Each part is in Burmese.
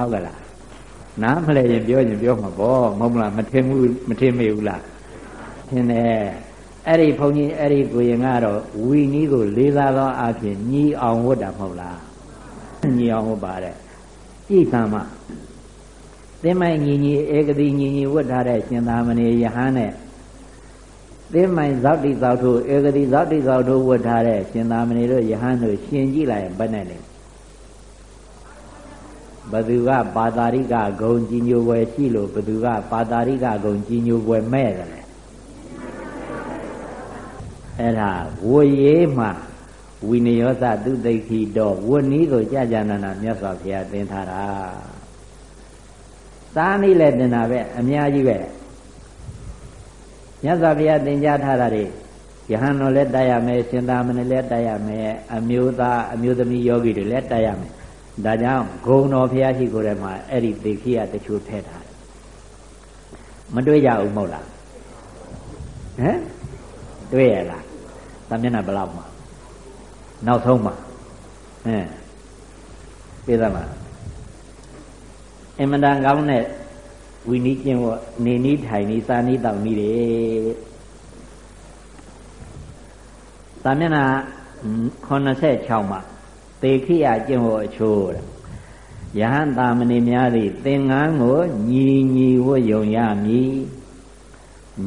ဟုတ်ကလားနားမလဲရင်ပြောရင်ပြောမှာပေါ့မဟုတ်လားမထင်ဘူးမထင်မေဘူးလားထင်တယ်အဲ့ဒီဘုန်းကြီးအဲ့ဒီကိုရင်ကတော့ဝီနီးကိုလေးစားသောအဖြစ်ညီအောင်ဝတ်တာမဟုတ်လားညီအောင်ဝတ်ပါတဲ့ကြည်သံမသင်မိုင်ညီညီဧကတိညီညီဝတ်ထားတဲ့ရှင်သာမဏေယဟန်နဲ့သင်မိုင်ဇောတိဇောထုဧကတိဇောတိဇောထုဝတ်ထားတဲ့ရှင်သာမဏေတို့ယဟန်တို့ရှင်ကြည့်လိုက်ရင်ဘယ်နဲ့လဲ ဘသူကပါတာရိကဂုံကြီးညိုွယ်ရှိလို့ဘသူကပါတာရိကဂုံကြီးညိုွယ်မဲ့တယ်အဲ့ဒါဝရေးမှာဝိနယောသသူသိခိတော့ဝနီးကိုကြာကြာနာနာမြတ်စွာဘုရားသင်ထားတာသားနည်းလည်းသင်တာပဲအများကြီးပဲမြတ်စွာဘုရားသင်ကြားထားတာတွေယဟန်တော်လည်းတိုက်ရမယ်ရှင်သာမဏေလည်းတိုက်ရမယ်အမျိုးသားအမျိုးသမီးယောဂီတွေလည်းတိုက်ရမယ် ဒါကြောင့်ဂုံတော်ဘုရားရှိခိုးထဲမှာအဲ့ဒီသိခိယတချို့ထည့်ထားတယ်မတွေးကြဘူးမဟုတ်လားဟမ်တွေးရလားတမျက်နှာဘယ်လောက်မှာနောက်ဆုံးမှာဟမ်ပြေးသလားအင်မတန်ကောင်းတဲ့ဝီနီးကျင့်ဝတ်နေနီးထိုင်နီးစာနီးတောင်နီးတယ်သာမျက်နှာ86မှာ သေခိယကျင့်ဝတ်အချိုးတဲ့ယဟန်တာမဏိများသည်သင်္ကန်းကိုညီညီဝတ်ယုံရမည်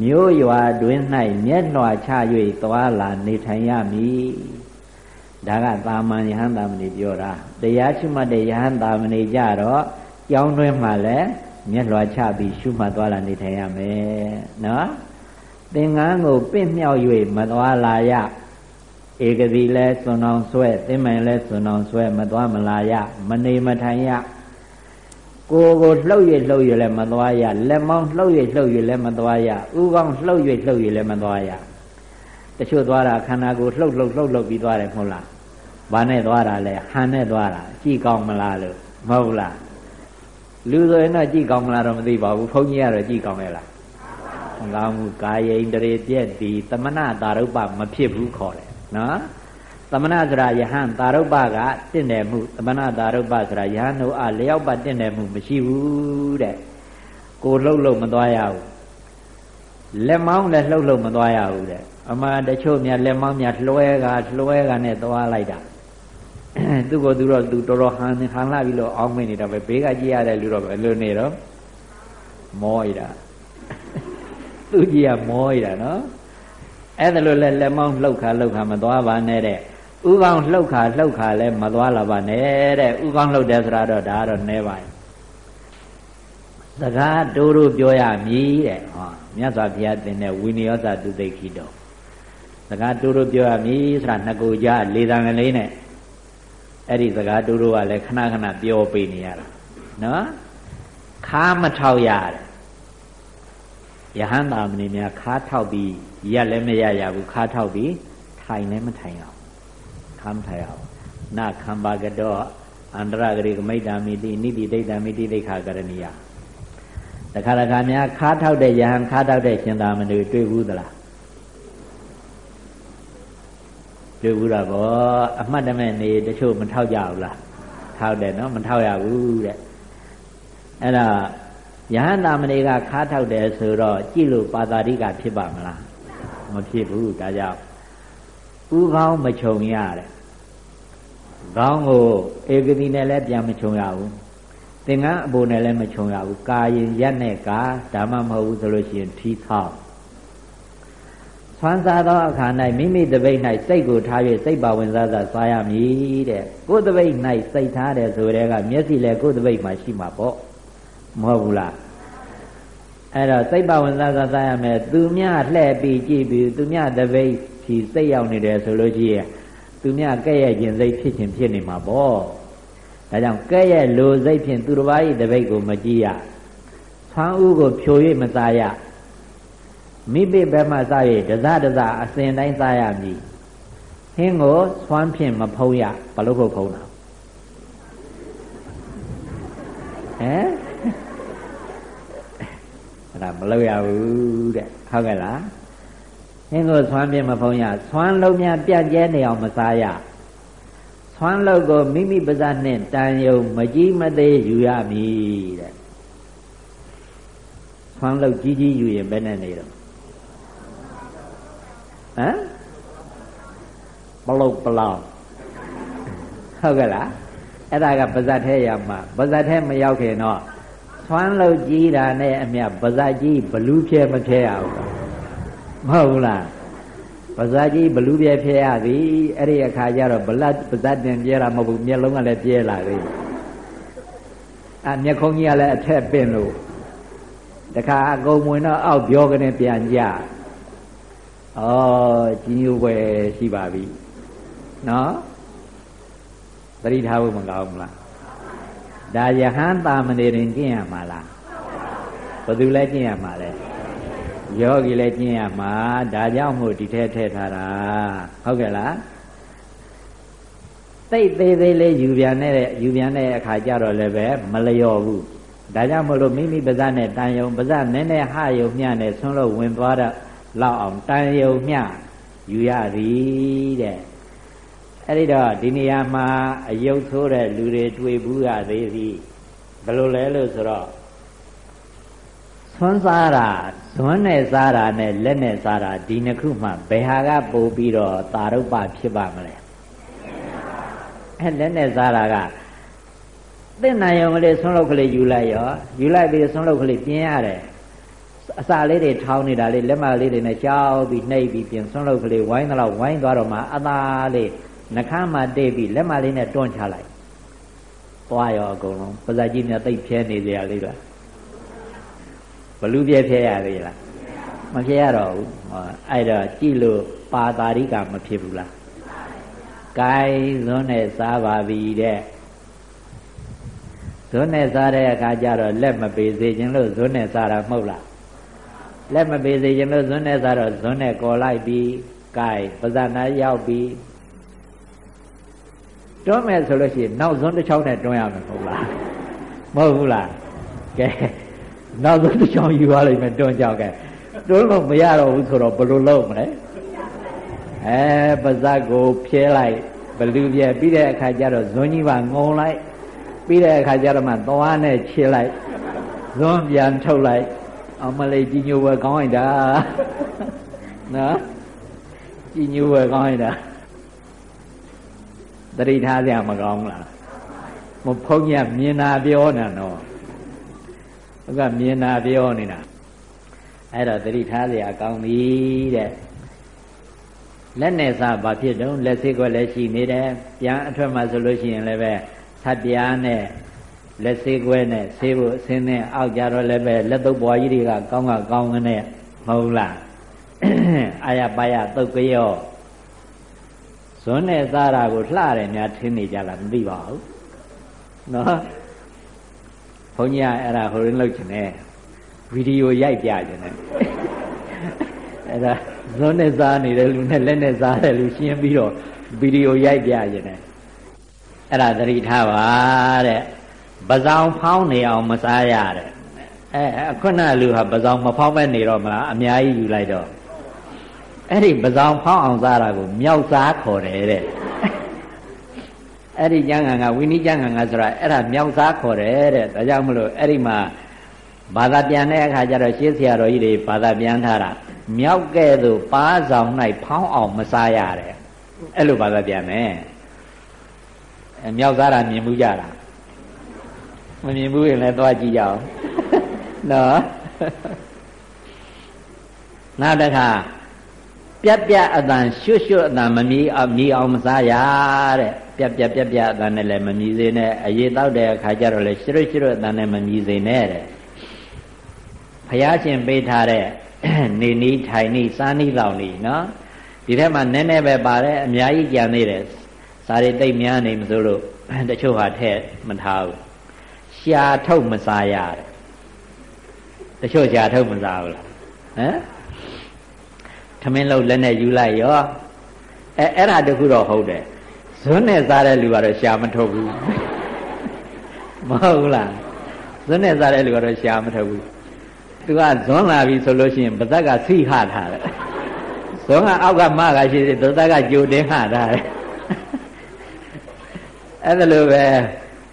မြို့ရွာတွင်၌မျက်နှာချ၍သွားလာနေထိုင်ရမည်ဒါကသာမန်ယဟန်တာမဏိပြောတာတရားရှိမှတ်တဲ့ယဟန်တာမဏိကြတော့ကြောင်းတွင်းမှာလည်းမျက်လွှာချပြီးရှုမှတ်သွားလာနေထိုင်ရမယ်နော်သင်္ကန်းကိုပင့်မြောက်၍မသွားလာရ ဧကတိလဲစွန်အောင်ဆွဲသင်္မိုင်လဲစွန်အောင်ဆွဲမသွားမလာရမနေမထိုင်ရကိုယ်ကိုလှုပ်ရလှုပ်ရလည်းမသွားရလက်မောင်းလှုပ်ရလှုပ်ရလည်းမသွားရဥကောင်းလှုပ်ရလှုပ်ရလည်းမသွားရတချို့သွားတာခန္ဓာကိုယ်လှုပ်လှုပ်လှုပ်လှုပ်ပြီးသွားတယ်မဟုတ်လားဘာနဲ့သွားတာလဲဟန်နဲ့သွားတာကြည့်ကောင်းမလားလို့မဟုတ်လားလူဆိုရင်တော့ကြည့်ကောင်းမလားတော့မသိပါဘူးဘုန်းကြီးကတော့ကြည့်ကောင်းရဲ့လားကောင်းမှုကာယိန္ဒြေပြက်ဒီသမဏတာရုပ္ပမဖြစ်ဘူးခေါ်တယ် နော်သမဏဆိုတာယဟန်တာရုပ္ပကတင့်တယ်မှုသမဏတာရုပ္ပဆိုတာယဟန်တို့အလျောက်ပတ်တင့်တယ်မှုမရှိဘူးတဲ့ကိုလှုပ်လှုပ်မသွားရဘူးလက်မောင်းလည်းလှုပ်လှုပ်မသွားရဘူးတဲ့အမှန်တချို့များလက်မောင်းများလွှဲကလွှဲကနဲ့သွားလိုက်တာသူကသူတော့သူတော်တော်ဟန်ဟန်လာပြီးတော့အောင်းမင်းနေတာပဲဘေးကကြည့်ရတဲ့လူတော့ပဲလွနေတော့မောရတာသူကြီးကမောရတာနော် အဲ့ဒါလိုလဲလက်မောင်းလှုပ်ခါလှုပ်ခါမသွားပါနဲ့တဲ့ဥကောင်းလှုပ်ခါလှုပ်ခါလဲမသွားလာပါနဲ့တဲ့ဥကောင်းလှုပ်တယ်ဆိုတာတော့ဒါကတော့နဲပါစကားတိုးတို့ပြောရမည်တဲ့ဟောမြတ်စွာဘုရားသင်တဲ့ဝိနည်းယောသသူသိခိတော်စကားတိုးတို့ပြောရမည်ဆိုတာနှစ်ကိုကြားလေးတန်ကလေးနဲ့အဲ့ဒီစကားတူတူကလည်းခဏခဏပြောပေးနေရတာနော်ခါမထောက်ရတယ်ယဟန်တာမဏိများခါထောက်ပြီး ရက်လည်းမရရဘူးခါထောက်ပြီးထိုင်လည်းမထိုင်အောင်ခါမထိုင်အောင်နာခံပါကတော့အန္တရဂရိကမိတ်တာမိတိနိတိဒိဋ္ဌာမိတိဒိဋ္ဌာကရဏီယတခါတခါများခါထောက်တဲ့ယဟန်ခါထောက်တဲ့ရှင်သာမဏေတွေ့ဘူးသလားတွေ့ဘူးတာဗောအမှတ်တမဲ့နေတချို့မထောက်ကြဘူးလားထောက်တယ်နော်မထောက်ရဘူးတဲ့အဲ့ဒါယဟန္တာမဏေကခါထောက်တယ်ဆိုတော့ကြည့်လို့ပါတာရိကဖြစ်ပါမလား မဖြစ်ဘူးဒါကြောင့်ဥကောင်းမခြုံရတယ်ခေါင်းကိုဧကတိနဲ့လည်းပြန်မခြုံရဘူးသင်္ကန်းအပေါ်နဲ့လည်းမခြုံရဘူးကာရင်ရက်နဲ့ကာဒါမှမဟုတ်ဘူးဆိုလို့ရှိရင်ထီထောက်ဆွမ်းစားသောအခါ၌မိမိတပိတ်၌စိတ်ကိုထား၍စိတ်ပါဝင်စားစားစားရမည်တဲ့ကိုယ်တပိတ်၌စိတ်ထားတယ်ဆိုတဲ့ကမျက်စိလည်းကိုယ်တပိတ်မှာရှိမှာပေါ့မဟုတ်ဘူးလား အဲ့တော့စိတ်ပါဝင်စားစားစားရမယ်သူမြလှဲ့ပြီးကြည့်ပြီးသူမြတပိတ်ဖြီစိတ်ရောက်နေတယ်ဆိုလို့ရှိရင်သူမြကဲ့ရဲ့ခြင်းစိတ်ဖြစ်ခြင်းဖြစ်နေမှာပေါ့ဒါကြောင့်ကဲ့ရဲ့လိုစိတ်ဖြင့်သူတစ်ပါး၏တပိတ်ကိုမကြည့်ရဆွမ်းဥကိုဖြို၍မစားရမိပိဘက်မှစ၍ဒဇဒဇအစဉ်တိုင်းစားရမည်ဟင်းကိုဆွမ်းဖြင့်မဖုံးရဘလို့ခုတ်ခုံးတာဟမ် အဲ့ဒါမလုပ်ရဘူးတဲ့ဟုတ်ကဲ့လားဟင်းကိုဆွမ်းဖြင့်မဖုံးရဆွမ်းလုံးများပြတ်ကျဲနေအောင်မစားရဆွဆွမ်းလုတ်ကိုမိမိပါးစပ်နဲ့တန်ယုံမကြီးမသေးယူရမည်တဲ့ဆွမ်းလုတ်ကြီးကြီးယူရင်ဘယ်နဲ့နေတော့ဟမ်ပလုတ်ပလောင်ဟုတ်ကဲ့လားအဲ့ဒါကပါဇတ်ထဲရမှာပါဇတ်ထဲမရောက်ခင်တော့ ဆွမ်းလုတ်ကြီးတာနဲ့အမြပါဇတ်ကြီးဘလူးဖြဲမဖြဲရဘူးမဟုတ်ဘူးလားပါဇာကြီးဘလူးပြဲဖျဲရသည်အဲ့ဒီအခါကျတော့ဗလတ်ပါဇတ်တင်ပြဲတာမဟုတ်ဘူးမျက်လုံးကလည်းပြဲလာပြီအမျက်ခုံးကြီးကလည်းအထက်ပင့်လို့တခါအကုန်ဝင်တော့အောက်ပြောကနေပြန်ကြဩကြီးညိုွယ်ရှိပါပြီနော်သတိထားဖို့မကောင်းဘူးလား ဒါယဟန်တာမဏေရင်ကျင့်ရမှာလားဘယ်သူလဲကျင့်ရမှာလဲယောဂီလည်းကျင့်ရမှာဒါကြောင့်မို့ဒီထဲထည့်ထားတာဟုတ်ကဲ့လားသိသေးသေးလေးယူပြန်တဲ့ယူပြန်တဲ့အခါကျတော့လည်းပဲမလျော်ဘူးဒါကြောင့်မို့လို့မိမိပါးစပ်နဲ့တန်ယုံပါးစပ်နည်းနည်းဟယုံမျှနဲ့ဆွန်းလို့ဝင်သွားတော့လောက်အောင်တန်ယုံမျှယူရသည်တဲ့ အဲ့ဒီတော့ဒီနေရာမှာအယုတ်ဆိုးတဲ့လူတွေတွေ့ဘူးရသေးသည်ဘယ်လိုလဲလို့ဆိုတော့ဆွမ်းစားတာဇွန်းနဲ့စားတာနဲ့လက်နဲ့စားတာဒီနှစ်ခုမှဘယ်ဟာကပိုပြီးတော့သာရုပ္ပဖြစ်ပါမလဲအဲလက်နဲ့စားတာကသင့်နိုင်ုံကလေးဆွမ်းလုတ်ကလေးယူလိုက်ရောယူလိုက်ပြီးဆွမ်းလုတ်ကလေးပြင်းရတယ်အစာလေးတွေထောင်းနေတာလေးလက်မလေးတွေနဲ့ရှောက်ပြီးနှိပ်ပြီးပြင်ဆွမ်းလုတ်ကလေးဝိုင်းတော့ဝိုင်းသွားတော့မှအသာလေး နှခမ်းမှတိတ်ပြီးလက်မလေးနဲ့တွန်းချလိုက်သွားရောအကုန်လုံးပါဇာကြီးများသိပ်ဖြဲနေကြရလေးလားဘလူပြဲဖြဲရသေးလားမဖြဲရတော့ဘူးအဲ့တော့ကြည့်လို့ပါတာရိကမဖြစ်ဘူးလားကိုင်းဇွန်းနဲ့စားပါပြီတဲ့ဇွန်းနဲ့စားတဲ့အခါကျတော့လက်မပေးစေခြင်းလို့ဇွန်းနဲ့စားတာမဟုတ်လားလက်မပေးစေခြင်းလို့ဇွန်းနဲ့စားတော့ဇွန်းနဲ့ကော်လိုက်ပြီးကိုင်းပဇာနာရောက်ပြီး တွန်းမယ်ဆိုလို့ရှိရင်နောက်ဇွန်းတစ်ချောင်းနဲ့တွန်းရမယ်မဟုတ်လားမဟုတ်ဘူးလားကဲနောက်ဆုံးတစ်ချောင်းယူသွားလိမ့်မယ်တွန်းကြောက်ကဲတွန်းလို့မရတော့ဘူးဆိုတော့ဘယ်လိုလုပ်မလဲအဲပါဇက်ကိုဖြဲလိုက်ဘလူပြဲပြီးတဲ့အခါကျတော့ဇွန်းကြီးပါငုံလိုက်ပြီးတဲ့အခါကျတော့မှသွားနဲ့ခြေလိုက်ဇွန်းပြန်ထုတ်လိုက်အမလေးကြီးညိုဝဲကောင်းလိုက်တာနော်ကြီးညိုဝဲကောင်းလိုက်တာ တတိထားကြမကောင်းလားမဖုံးရမြင်တာပြောနေတော့ဘုကမြင်တာပြောနေတာအဲ့တော့တတိထားစရာကောင်းပြီတဲ့လက်နဲ့စားဘာဖြစ်တုံးလက်စိတ်ကွက်လည်းရှိနေတယ်ပြန်အထွက်မှာဆိုလို့ရှိရင်လည်းပဲသတ်ပြားနဲ့လက်စေးကွဲနဲ့ဆေးဖို့အစင်းနဲ့အောက်ကြတော့လည်းပဲလက်သုပ်ဘွားကြီးတွေကကောင်းကကောင်းကနေမဟုတ်လားအာရပါရသုတ်ကြရော ဇွန်းနဲ့စားတာကိုလှတယ်များထင်းနေကြလားမသိပါဘူးနော်ဘုန်းကြီးကအဲ့ဒါဟိုရင်းလောက်ချင်တယ်ဗီဒီယိုရိုက်ပြချင်တယ်အဲ့ဒါဇွန်းနဲ့စားနေတဲ့လူနဲ့လက်နဲ့စားတဲ့လူရှင်းပြီးတော့ဗီဒီယိုရိုက်ပြချင်တယ်အဲ့ဒါသတိထားပါတဲ့ပဇောင်ဖောင်းနေအောင်မစားရတဲ့အဲခုနလူဟာပဇောင်မဖောင်းမဲ့နေတော့မလားအများကြီးယူလိုက်တော့ အဲ့ဒီပဇောင်ဖောင်းအောင်စားတာကိုမြောက်စားခေါ်တယ်တဲ့အဲ့ဒီကျမ်းဂန်ကဝိနည်းကျမ်းဂန်ကဆိုတာအဲ့ဒါမြောက်စားခေါ်တယ်တဲ့ဒါကြောင့်မလို့အဲ့ဒီမှာဘာသာပြန်တဲ့အခါကျတော့ရှင်းဆရာတော်ကြီးတွေဘာသာပြန်ထားတာမြောက်ကဲ့သို့ပါးဆောင်၌ဖောင်းအောင်မစားရတဲ့အဲ့လိုဘာသာပြန်မယ်အဲမြောက်စားတာမြင်မှုကြတာမမြင်ဘူးရင်လည်းသွားကြည့်ကြအောင်နော်နောက်တစ်ခါ ပြက်ပြက်အတန်ရွှွတ်ရွှတ်အတန်မမြည်အောင်မြည်အောင်မစားရတဲ့ပြက်ပြက်ပြက်ပြက်အတန်နဲ့လည်းမမြည်စေနဲ့အရေးတောက်တဲ့အခါကျတော့လည်းရွှွတ်ရွှတ်အတန်နဲ့မမြည်စေနဲ့တဲ့ဘုရားရှင်ပေးထားတဲ့နေနီးထိုင်နီးစားနီးလောင်နီးနော်ဒီထက်မှနည်းနည်းပဲပါတယ်အများကြီးကြံသေးတယ်စားရတိတ်များနေမစိုးလို့တချို့ဟာထည့်မထားဘူးရှာထုတ်မစားရတယ်တချို့ရှာထုတ်မစားဘူးလားဟမ် ထမင်းလုံးလက်နဲ့ယူလိုက်ရောအဲအဲ့ဒါတခုတော့ဟုတ်တယ်ဇွန်းနဲ့စားတဲ့လူကတော့ရှာမထုတ်ဘူးမဟုတ်လားဇွန်းနဲ့စားတဲ့လူကတော့ရှာမထုတ်ဘူးသူကဇွန်းလာပြီဆိုလို့ရှိရင်ဗဇက်ကဆိဟထားတယ်ဇွန်းကအောက်ကမကရှိသေးဗဇက်ကကြိုတင်းဟထားတယ်အဲ့ဒါလိုပဲ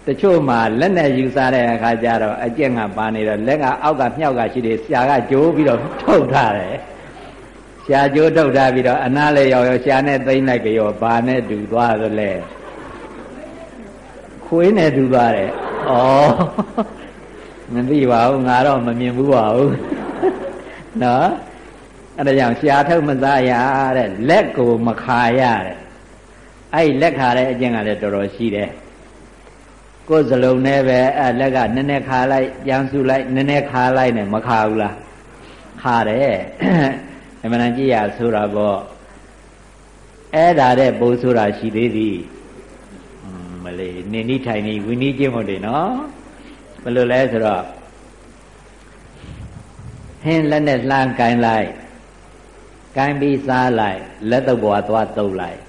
တချို့မှာလက်နဲ့ယူစားတဲ့အခါကျတော့အကျင့်ကပါနေတော့လက်ကအောက်ကမြောက်ကရှိတယ်ဆရာကကြိုးပြီးတော့ထုတ်ထားတယ်ဆ ရာကြိုးထုတ်ထားပြီးတော့အနားလေးရောက်ရောက်ဆရာနဲ့သိမ့်လိုက်ကြောဘာနဲ့တူသွားသလဲခွေးနဲ့တူသွားတယ်ဩမသိပါဘူးငါတော့မမြင်ဘူးပါဘူးနော်အဲ့ဒါကြောင့်ရှားထုတ်မစားရတဲ့လက်ကိုမခါရတဲ့အဲ့လက်ခါတဲ့အကျင့်ကလည်းတော်တော်ရှိတယ်ကိုယ်စလုံးနဲ့ပဲအဲ့လက်ကနည်းနည်းခါလိုက်ပြန်စုလိုက်နည်းနည်းခါလိုက်နဲ့မခါဘူးလားခါတယ် အမှန်တန်ကြည့်ရဆိုတာပေါ့အဲ့ဒါတဲ့ပိုးဆိုတာရှိသေးသည်မလေးနေနိထိုင်နေဝိနည်းကျင့်ဖို့တယ်နော်ဘယ်လိုလဲဆိုတော့ဟင်းလက်နဲ့လှမ်းကင်လိုက်ကိုင်းပြီးစားလိုက်လက်တော့ဘွားသွားတုပ်လိုက်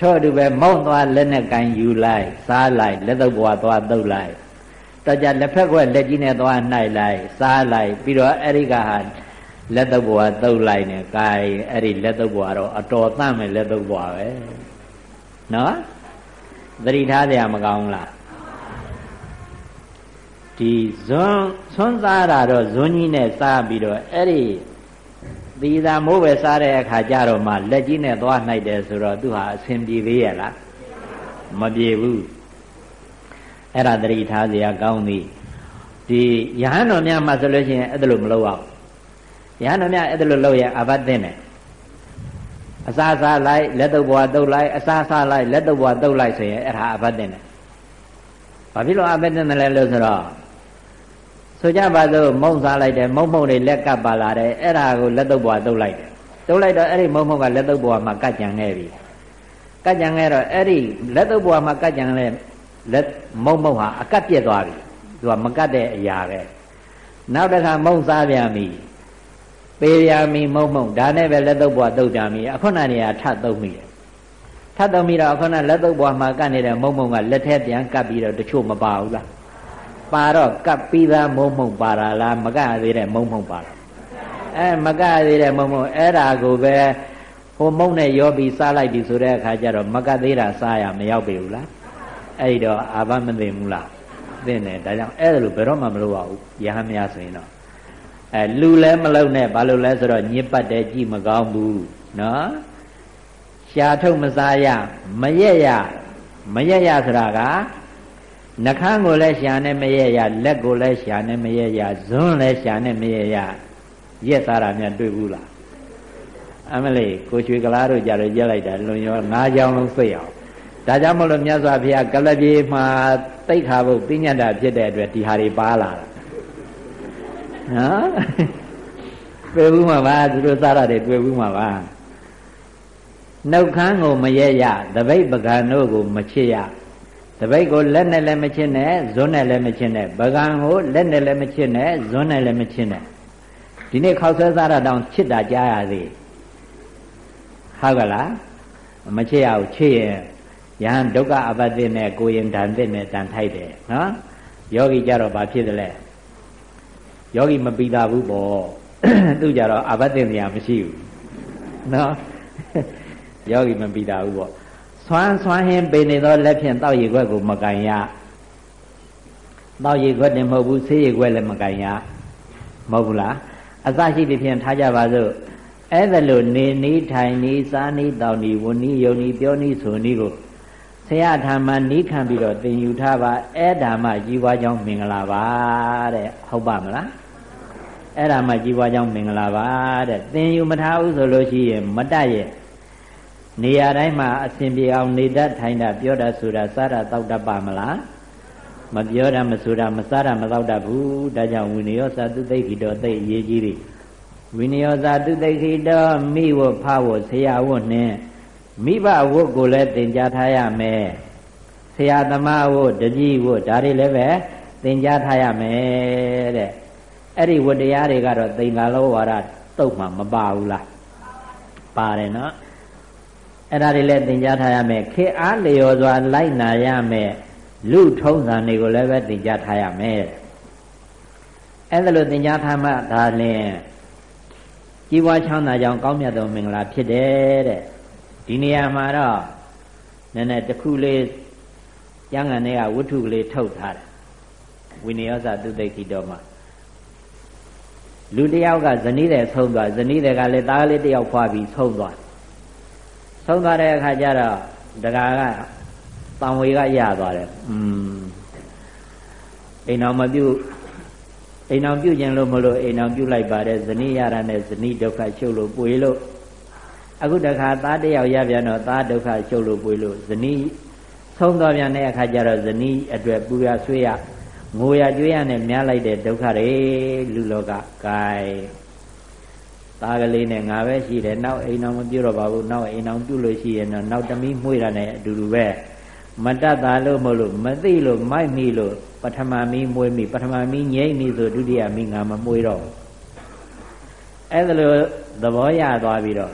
ထို့အတူပဲမောင်းသွားလက်နဲ့ကိုင်းယူလိုက်စားလိုက်လက်တော့ဘွားသွားတုပ်လိုက်တော့ကြလက်ဖက်ခွက်လက်ကြီးနဲ့သွားနှိုက်လိုက်စားလိုက်ပြီးတော့အဲ့ဒီကဟာ လက်တော့ဘွားတုပ်လိုက်နဲ့ကိုင်းအဲ့ဒီလက်တော့ဘွားတော့အတော်သန့်မဲ့လက်တော့ဘွားပဲနော်သတိထားကြမကောင်းလားဒီဇွန်းဆွန်းစားတာတော့ဇွန်းကြီးနဲ့စားပြီးတော့အဲ့ဒီသီသာမိုးပဲစားတဲ့အခါကျတော့မှလက်ကြီးနဲ့သွားနှိုက်တယ်ဆိုတော့သူဟာအဆင်ပြေသေးရဲ့လားမပြေဘူးအဲ့ဒါသတိထားစရာကောင်းသည်ဒီယဟန်တော်များမှဆိုလို့ရှိရင်အဲ့ဒါလိုမလုပ်အောင် ယဟန်တော်များအဲ့ဒါလိုလုပ်ရင်အဘတ်သိနေအစားစားလိုက်လက်တုပ်ဘွားတုပ်လိုက်အစားစားလိုက်လက်တုပ်ဘွားတုပ်လိုက်ဆိုရင်အဲ့ဒါအဘတ်သိနေဘာဖြစ်လို့အဘတ်သိနေလဲလို့ဆိုတော့ဆိုကြပါစို့မုံစားလိုက်တယ်မုံမုံတွေလက်ကပ်ပါလာတယ်အဲ့ဒါကိုလက်တုပ်ဘွားတုပ်လိုက်တယ်တုပ်လိုက်တော့အဲ့ဒီမုံမုံကလက်တုပ်ဘွားမှာကတ်ကြံခဲ့ပြီကတ်ကြံခဲ့တော့အဲ့ဒီလက်တုပ်ဘွားမှာကတ်ကြံတဲ့လက်မုံမုံဟာအကတ်ပြက်သွားပြီသူကမကတ်တဲ့အရာပဲနောက်တစ်ခါမုံစားပြန်ပြီ ပေးရမီမုံမုံဒါနဲ့ပဲလက်တုပ်ဘွားတုပ်ကြပြီအခုနနေရာထတုပ်မိတယ်ထတုပ်မိတော့အခုနလက်တုပ်ဘွားမှာကတ်နေတဲ့မုံမုံကလက်ထဲပြန်ကပ်ပြီးတော့တချို့မပါဘူးလားပါတော့ကပ်ပြီးသားမုံမုံပါတာလားမကသေးတဲ့မုံမုံပါလားအဲမကသေးတဲ့မုံမုံအဲ့ဒါကိုပဲဟိုမုံနဲ့ရောပြီးစားလိုက်ပြီဆိုတဲ့အခါကျတော့မကသေးတာစားရမရောက်ပြီဘူးလားအဲ့ဒီတော့အာဘမသိဘူးလားသိနေဒါကြောင့်အဲ့ဒါလိုဘယ်တော့မှမလုပ်ရဘူးရဟန်းများဆိုရင်တော့ အဲလူလည်းမလုံနဲ့ဘာလို့လဲဆိုတော့ညစ်ပတ်တယ်ကြည့်မကောင်းဘူးနော်ရှာထုတ်မစားရမရက်ရမရက်ရဆိုတာကနှခမ်းကိုလည်းရှာနဲ့မရရလက်ကိုလည်းရှာနဲ့မရရဇွန်းလည်းရှာနဲ့မရရရက်သားတာများတွေ့ဘူးလားအမလေးကိုရွှေကလားတို့ကြတော့ရက်လိုက်တာလွန်ရောငါးကြောင်လုံးစိတ်အောင်ဒါကြောင့်မလို့မြတ်စွာဘုရားကလပြေမှာတိတ်ခါဖို့ပြညတ်တာဖြစ်တဲ့အတွက်ဒီဟာတွေပါလာတာ နော်တွေ့ဘူးမှာပါသူတို့စားရတယ်တွေ့ဘူးမှာပါနှုတ်ခမ်းကိုမရရတပိတ်ပကံတို့ကိုမချစ်ရတပိတ်ကိုလက်နဲ့လည်းမချစ်နဲ့ဇွန်းနဲ့လည်းမချစ်နဲ့ပကံကိုလက်နဲ့လည်းမချစ်နဲ့ဇွန်းနဲ့လည်းမချစ်နဲ့ဒီနေ့ခောက်ဆွဲစားတာတောင်ချစ်တာကြားရသေးဟုတ်ကလားမချစ်ရဘူးချစ်ရင်ယဟန်ဒုက္ခအပတ္တိနဲ့ကိုရင်ဓာန်တဲ့နဲ့တန်ထိုက်တယ်နော်ယောဂီကြတော့ဘာဖြစ်တယ်လဲ ယောဂီမပြီးတာဘူးပေါ့သူကြတော့အပတ္တိမြာမရှိဘူးနော်ယောဂီမပြီးတာဘူးပေါ့ဆွမ်းဆွမ်းဟင်းပေနေသောလက်ဖြင့်တောက်ရည်ခွက်ကိုမကန်ရတောက်ရည်ခွက်တင်မဟုတ်ဘူးဆေးရည်ခွက်လည်းမကန်ရမဟုတ်ဘူးလားအစရှိသည်ဖြင့်ထားကြပါစို့အဲ့ဒါလို့နေနီးထိုင်နီးစားနီးတောက်နီးဝနီးယုံနီးပြောနီးဆိုနီးကို ဆရာထာမနီးခံပြီးတော့သင်ယူထားပါအဲ့ဒါမှကြီးပွားကြောင်းမင်္ဂလာပါတဲ့ဟုတ်ပါမလားအဲ့ဒါမှကြီးပွားကြောင်းမင်္ဂလာပါတဲ့သင်ယူမထားဘူးဆိုလို့ရှိရင်မတတ်ရဲ့နေရာတိုင်းမှာအစဉ်ပြေအောင်နေတတ်ထိုင်တတ်ပြောတတ်ဆိုတာစားတာတောက်တတ်ပါမလားမပြောတာမဆိုတာမစားတာမတောက်တတ်ဘူးဒါကြောင့်ဝိနည်းသာသူသိခိတောသိအရေးကြီးတယ်ဝိနည်းသာသူသိခိတောမိဝဖဝဆရာဝတ်နဲ့ မိဘဝတ်ကိုလည်းသင်ကြားထားရမယ်ဆရာသမားဝတ်တကြီးဝတ်ဒါတွေလည်းပဲသင်ကြားထားရမယ်တဲ့အဲ့ဒီဝတ္တရားတွေကတော့သင်္ကာလောဝါဒတုတ်မှမပါဘူးလားပါတယ်နော်အဲ့ဒါတွေလည်းသင်ကြားထားရမယ်ခေအားလျော်စွာလိုက်နာရမယ်လူထုံးစံတွေကိုလည်းပဲသင်ကြားထားရမယ်အဲ့ဒါလိုသင်ကြားထားမှဒါလင်ကြီးပွားချမ်းသာကြောင်းကောင်းမြတ်သောမင်္ဂလာဖြစ်တယ်တဲ့ ဒီနေရာမှာတော့နည်းနည်းတစ်ခုလေးကျမ်းဂန်တွေကဝတ္ထုကလေးထုတ်ထားတယ်ဝိနည်းသသုတိတ်ခိတော်မှာလူတယောက်ကဇနီးတဲ့ဆုံးသွားဇနီးတဲ့ကလည်းသားလေးတယောက်ဖွာပြီးဆုံးသွားဆုံးသွားတဲ့အခါကျတော့ဒကာကတံဝေကရသွားတယ်อืมအိမ်တော်မပြုတ်အိမ်တော်ပြုတ်ခြင်းလို့မလို့အိမ်တော်ပြုတ်လိုက်ပါတယ်ဇနီးရတာနဲ့ဇနီးဒုက္ခရှုပ်လို့ပွေလို့ အခုတခါသားတယောက်ရပြန်တော့သားဒုက္ခရှုပ်လို့ပွေလို့ဇနီးဆုံးသွားပြန်တဲ့အခါကျတော့ဇနီးအတွက်ပူရဆွေးရငိုရကြွေးရနဲ့များလိုက်တဲ့ဒုက္ခတွေလူလောကကဲသားကလေးနဲ့ငါပဲရှိတယ်နောက်အိမ်တော်မပြုတ်တော့ပါဘူးနောက်အိမ်တော်ပြုတ်လို့ရှိရင်တော့နောက်တမီးမှုရတာနဲ့အတူတူပဲမတတ်တာလို့မလို့မသိလို့မိုက်မိလို့ပထမမီးမွေးမိပထမမီးငြိမ့်မိဆိုဒုတိယမီးငါမမွေးတော့အဲ့ဒါလိုသဘောရသွားပြီးတော့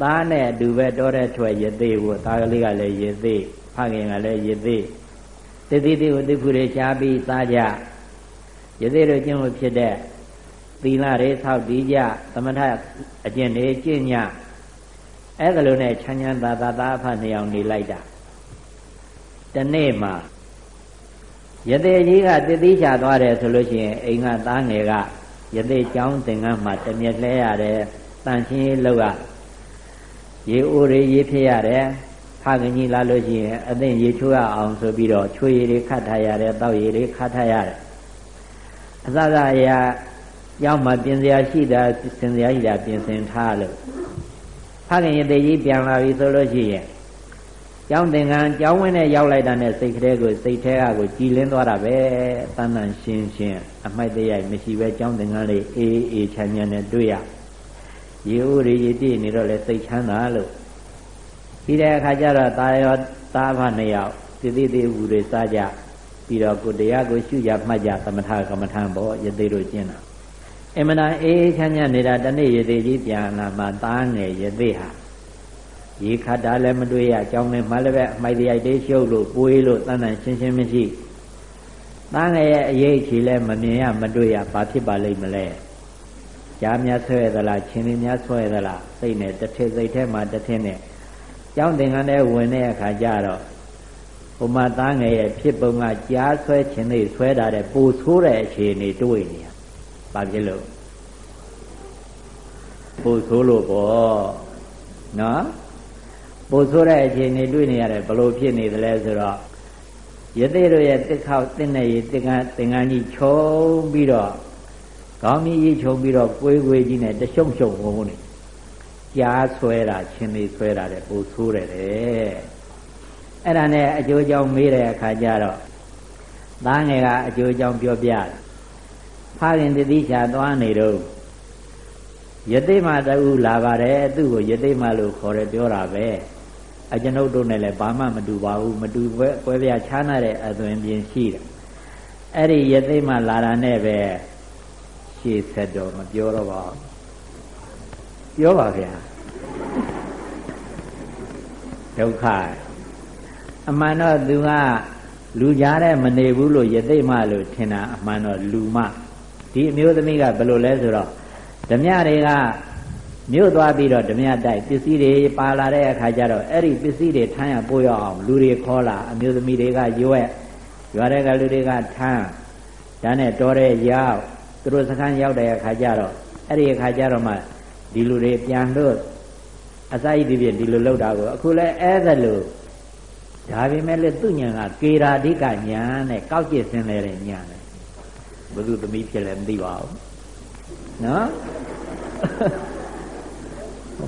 သားနဲ့အတူပဲတောတဲ့ထွက်ရသေးဘူးသားကလေးကလည်းရသေးဖခင်ကလည်းရသေးတတိတိကိုတိဖူတွေရှားပြီးသားကြရသေးတို့ကျင့်လို့ဖြစ်တဲ့သီလတွေဆောက်တည်ကြသမထအကျင့်တွေကျင့်ညအဲ့ဒါလိုနဲ့ချမ်းချမ်းသာသာသားအဖနှစ်ယောက်နေလိုက်တာတနေ့မှာယသိကြီးကတတိချသွားတယ်ဆိုလို့ရှိရင်အိမ်ကသားငယ်ကယသိကျောင်းသင်္ကန်းမှာတမျက်လဲရတယ်တန်ရှင်းရေးလောက်ရ ရေအိုးတွေရေဖြစ်ရတယ်ဖခင်ကြီးလာလို့ရှိရင်အသိရေချိုးရအောင်ဆိုပြီးတော့ချွေရည်တွေခတ်ထားရတယ်တောက်ရည်တွေခတ်ထားရတယ်အစစအရာကျောင်းမှာပြင်စရာရှိတာစင်စရာရှိတာပြင်ဆင်ထားလို့ဖခင်ရေသေးကြီးပြန်လာပြီဆိုလို့ရှိရင်ကျောင်းသင်္ကန်းကျောင်းဝင်းနဲ့ရောက်လိုက်တာနဲ့စိတ်ကလေးကိုစိတ်ထဲကကိုကြည်လင်းသွားတာပဲတန်တန်ရှင်းရှင်းအမိုက်တရိုက်မရှိပဲကျောင်းသင်္ကန်းလေးအေးအေးချမ်းချမ်းနဲ့တွေ့ရ ရေဦးရေရည်တည်နေတော့လေစိတ်ချမ်းသာလို့ပြီးတဲ့အခါကျတော့တာရောတာဖနှစ်ယောက်တည်တည်သေးဘူးတွေစားကြပြီးတော့ကိုတရားကိုရှုကြမှတ်ကြသမထကမ္မထံဘောယသိတို့ကျင့်တာအမှန်တန်အေးချမ်းချမ်းနေတာတနေ့ရည်သေးကြီးပြန်လာမှသားငယ်ရည်သေးဟာရေခတ်တာလည်းမတွေ့ရအကြောင်းနဲ့မှလည်းပဲအမိုက်တရားတေးရှုပ်လို့ပွေးလို့တန်တန်ရှင်းရှင်းမရှိသားငယ်ရဲ့အရေးချီလည်းမမြင်ရမတွေ့ရဘာဖြစ်ပါလိမ့်မလဲ ကြားများဆွဲသလားချင်းလေးများဆွဲသလားစိတ်နဲ့တစ်ထစ်စိတ်ထဲမှာတစ်ထစ်နဲ့ကျောင်းသင်္ကန်းထဲဝင်တဲ့အခါကျတော့ဟိုမှာသားငယ်ရဲ့ဖြစ်ပုံကကြားဆွဲခြင်းလေးဆွဲတာတဲ့ပူဆိုးတဲ့အခြေအနေတွေ့နေရဘာဖြစ်လို့ပူဆိုးလို့ပေါ့နော်ပို့ဆိုးတဲ့အခြေအနေတွေ့နေရတယ်ဘလို့ဖြစ်နေသလဲဆိုတော့ယသိတို့ရဲ့တစ်ခေါက်တင်းတဲ့ရေတင်ကတင်ကန်းကြီးခြုံပြီးတော့ ခေါင်းကြီးကြီးခြုံပြီးတော့ကိုွေးကိုွေးကြီးနဲ့တရှုံရှုံဝုန်းနေကြားဆွဲတာချင်းလေးဆွဲတာတဲ့ပို့ဆိုးတယ်တဲ့အဲ့ဒါနဲ့အကျိုးကြောင့်မေးတဲ့အခါကျတော့သားငယ်ကအကျိုးကြောင့်ပြောပြတယ်ဖခင်တတိချာသွားနေတော့ယသိမတူလာပါတယ်သူ့ကိုယသိမလို့ခေါ်တယ်ပြောတာပဲအကျွန်ုပ်တို့နဲ့လည်းဘာမှမတူပါဘူးမတူပဲကွဲပြားခြားနာတဲ့အသွင်ပြင်ရှိတယ်အဲ့ဒီယသိမလာတာနဲ့ပဲ ရှေ့ဆက်တော့မပြောတော့ပါဘူးပြောပါဗျာဒုက္ခအမှန်တော့သူကလူကြားတဲ့မနေဘူးလို့ယသိမလို့ထင်တာအမှန်တော့လူမဒီအမျိုးသမီးကဘယ်လိုလဲဆိုတော့ဓမြတွေကမြို့သွားပြီးတော့ဓမြတိုက်ပစ္စည်းတွေပါလာတဲ့အခါကျတော့အဲ့ဒီပစ္စည်းတွေထမ်းရပို့ရအောင်လူတွေခေါ်လာအမျိုးသမီးတွေကရွက်ရွာတဲ့ကလူတွေကထမ်းဒါနဲ့တော်တဲ့ရောက် သူတို့စခန်းရောက်တဲ့အခါကျတော့အဲ့ဒီအခါကျတော့မှဒီလူတွေပြန်လို့အစာရည်ဒီပြဒီလိုလောက်တာကိုအခုလဲအဲ့ဒါလို့ဒါပေမဲ့လည်းသူ့ညာကကေရာဓိကညာနဲ့ကောက်ကျစ်စင်းနေတဲ့ညာနဲ့ဘုသူသမီးဖြစ်လည်းမသိပါဘူးနော်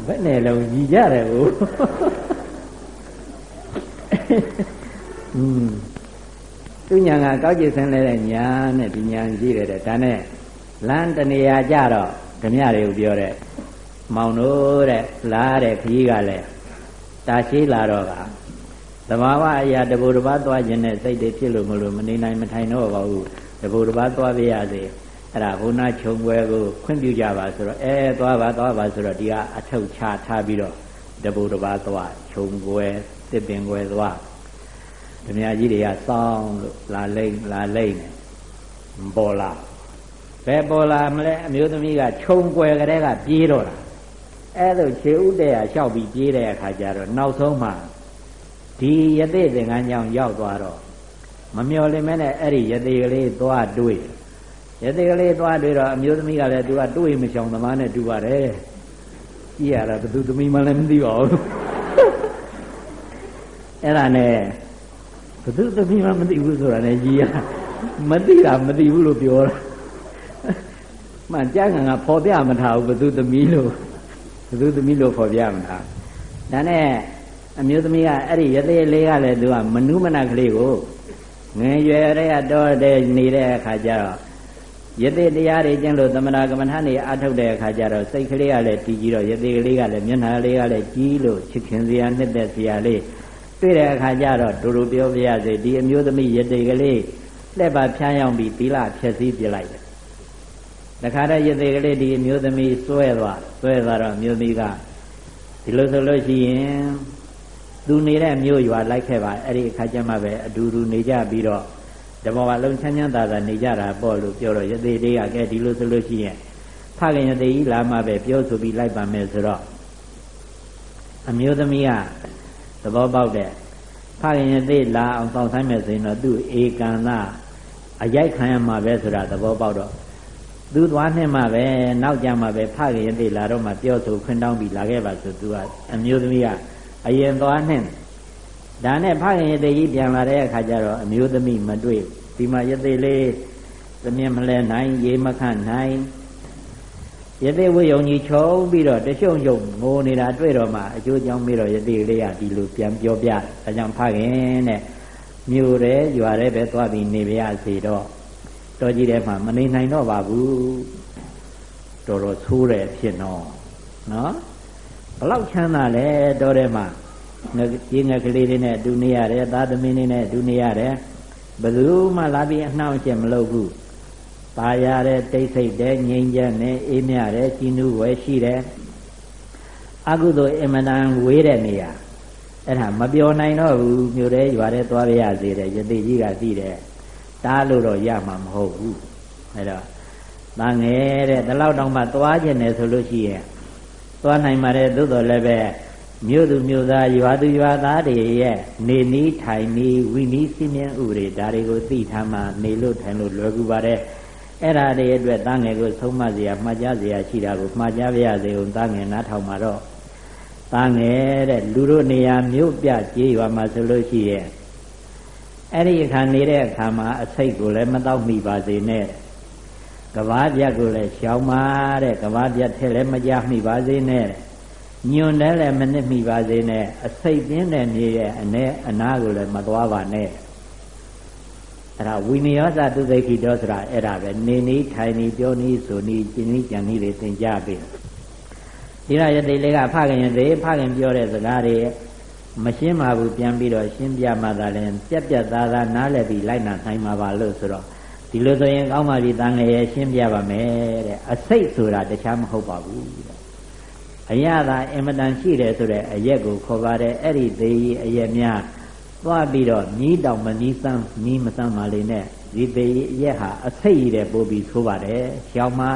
ဘယ်နဲ့လုံးညီကြတယ်ကိုอืมသူညာကကောက်ကျစ်ဆင်းလဲတဲ့ညာနဲ့ဒီညာရှိတယ်တဲ့ဒါနဲ့ လမ်းတနေရာကြတော့ဓမြတွေကိုပြောတဲ့မောင်တို့တဲ့လားတဲ့ခကြီးကလည်းတာရှိလာတော့ကသဘာဝအရာတဘူတပါးသွားခြင်းနဲ့စိတ်တွေဖြစ်လို့မလို့မနေနိုင်မထိုင်တော့ပါဘူးတဘူတပါးသွားပြရစေအဲ့ဒါဘုနာခြုံပွဲကိုခွင့်ပြုကြပါဆိုတော့အဲသွားပါသွားပါဆိုတော့ဒီကအထုတ်ချထားပြီးတော့တဘူတပါးသွားခြုံပွဲတစ်ပင်ပွဲသွားဓမြကြီးတွေကစောင်းလို့လာလိမ့်လာလိမ့်နေပေါ်လာ ဘယ်ပေါ်လာမလဲအမျိုးသမီးကခြုံပွဲကလေးကပြေးတော့တာအဲ့ဒါခြေဥတ္တရာလျှောက်ပြီးပြေးတဲ့အခါကျတော့နောက်ဆုံးမှဒီယသိသင်္ကန်းကြောင့်ရောက်သွားတော့မမျော်လင့်မဲနဲ့အဲ့ဒီယသိကလေးသွားတွေ့ယသိကလေးသွားတွေ့တော့အမျိုးသမီးကလည်းသူကတွေ့မချောင်သမားနဲ့တူပါတယ်ကြည့်ရတာဘသူသမီးမှလည်းမသိပါဘူးအဲ့ဒါနဲ့ဘသူသမီးမှမသိဘူးဆိုတာနဲ့ကြီးရမသိတာမသိဘူးလို့ပြောတာ မှန်ကြကံကဖော်ပြမထားဘူးဘသူသမီးလို့ဘသူသမီးလို့ဖော်ပြမထားဒါနဲ့အမျိုးသမီးကအဲ့ဒီရသေးလေးကလည်းသူကမနုမနကလေးကိုငယ်ရွယ်တဲ့တော့တဲ့နေတဲ့အခါကျတော့ယသိတရားတွေကျင့်လို့သမဏကမ္မထာနေအထုတ်တဲ့အခါကျတော့စိတ်ကလေးကလည်းတည်ကြည့်တော့ယသိကလေးကလည်းမျက်နှာလေးကလည်းကြီးလို့ချစ်ခင်စရာနှစ်သက်စရာလေးတွေ့တဲ့အခါကျတော့ဒူဒူပြောပြရစေဒီအမျိုးသမီးယသိကလေးလက်ပါဖြန်းရောက်ပြီးသီလဖြည့်စည်းပြလိုက်တယ် တခါတည်းယသိကလေးဒီအမျိုးသမီးစွဲသွားစွဲသွားတော့အမျိုးသမီးကဒီလိုဆိုလို့ရှိရင်သူနေတဲ့မြို့ရွာလိုက်ခဲ့ပါအဲ့ဒီအခါကျမှပဲအတူတူနေကြပြီးတော့ဓမ္မဝါလုံးချမ်းချမ်းသာသာနေကြတာပေါ့လို့ပြောတော့ယသိလေးကကဲဒီလိုဆိုလို့ရှိရင်ဖခင်ယသိကြီးလာမှပဲပြောဆိုပြီးလိုက်ပါမယ်ဆိုတော့အမျိုးသမီးကသဘောပေါက်တဲ့ဖခင်ယသိလာအောင်ဆောင်ဆိုင်မယ်ဆိုရင်တော့သူ့ဧကံသာအရိုက်ခံရမှာပဲဆိုတာသဘောပေါက်တော့ သူသွားနှင်းမှပဲနောက်ကြမှပဲဖခင်ယသိလာတော့မှပြောဆိုခွင့်တောင်းပြီးလာခဲ့ပါဆိုသူကအမျိုးသမီးကအရင်သွားနှင်းဒါနဲ့ဖခင်ရသေးကြီးပြန်လာတဲ့အခါကျတော့အမျိုးသမီးမတွေ့ဒီမှာရသေးလေးသမင်မလဲနိုင်ရေမခန့်နိုင်ရသေးဝိယုံကြီးချုံပြီးတော့တရှုံရှုံငိုနေတာတွေ့တော့မှအကျိုးကြောင့်ပြီးတော့ရသေးလေးကဒီလိုပြန်ပြောပြဒါကြောင့်ဖခင်တဲ့မြို့ရဲရွာရဲပဲသွားပြီးနေပြရစီတော့ တော်ကြီးထဲမှာမနေနိုင်တော့ပါဘူးတော်တော်ဆိုးတယ်ဖြစ်တော့နော်ဘလောက်ချမ်းသာလဲတော်ထဲမှာငကြီးငယ်ကလေးတွေနဲ့အတူနေရတယ်သားသမီးတွေနဲ့အတူနေရတယ်ဘယ်သူမှလာပြီးအနှောင့်အယှက်မလုပ်ဘူးပါရတဲ့တိတ်ဆိတ်တဲ့ငြိမ်းချမ်းတဲ့အေးမြတဲ့ကြီးနူးဝဲရှိတဲ့အကုသိုလ်အင်မတန်ဝေးတဲ့နေရာအဲ့ဒါမပြောနိုင်တော့ဘူးမြို့ထဲရွာထဲသွားရရစေတဲ့ယသိကြီးကသိတယ် တားလို့တော့ရမှာမဟုတ်ဘူးအဲ့တော့တန်ငယ်တဲ့ဒီလောက်တောင်မှသွားကျင်တယ်ဆိုလို့ရှိရင်သွားနိုင်ပါတယ်သို့တော်လည်းပဲမြို့သူမြို့သားရွာသူရွာသားတွေရဲ့နေနီးထိုင်နီးဝိနည်းစီမင်းဥပဒေဒါတွေကိုသိထားမှနေလို့ထိုင်လို့လွယ်ကူပါတယ်အဲ့ဒါတွေအတွက်သားငယ်ကိုဆုံးမစရာမှားကြစရာရှိတာကိုမှားကြပါရစေဦးသားငယ်နားထောင်မှာတော့သားငယ်တဲ့လူတို့နေရာမြို့ပြကြေးရွာမှာဆိုလို့ရှိရဲ့ အဲ့ဒီအခါနေတဲ့အခါမှာအစိတ်ကိုလည်းမတော့မိပါစေနဲ့ကဘာပြတ်ကိုလည်းရှောင်ပါတဲ့ကဘာပြတ်ထဲလည်းမကြမိပါစေနဲ့ညွန်တယ်လည်းမနစ်မိပါစေနဲ့အစိတ်ပြင်းတဲ့နေရဲ့အ ਨੇ အနာကိုလည်းမသွားပါနဲ့အဲ့ဒါဝိနည်းသသူသိခိတောဆိုတာအဲ့ဒါပဲနေနီးထိုင်နီးပြောနီးဆိုနီးကျင်နီးကြံနီးတွေသင်ကြပြီဒီရယတိလေးကဖခင်ယတိဖခင်ပြောတဲ့စကားတွေ မရှင်းပါဘူးပြန်ပြီးတော့ရှင်းပြမှသာလဲပြက်ပြက်သားသားနားလည်ပြီးလိုက်နာနိုင်မှာပါလို့ဆိုတော့ဒီလိုဆိုရင်ကောင်းပါပြီတန်ငယ်ရှင်းပြပါမယ်တဲ့အစိတ်ဆိုတာတခြားမဟုတ်ပါဘူးတဲ့အရသာအင်မတန်ရှိတယ်ဆိုတဲ့အရက်ကိုခေါ်ပါတယ်အဲ့ဒီသေးကြီးအရက်များသွားပြီးတော့မြည်တောင်မနီးစမ်းမြည်မစမ်းပါလေနဲ့ဒီသေးကြီးအရက်ဟာအစိတ်ရည်တဲ့ပို့ပြီးဆိုပါတယ်ရှောင်းမှာ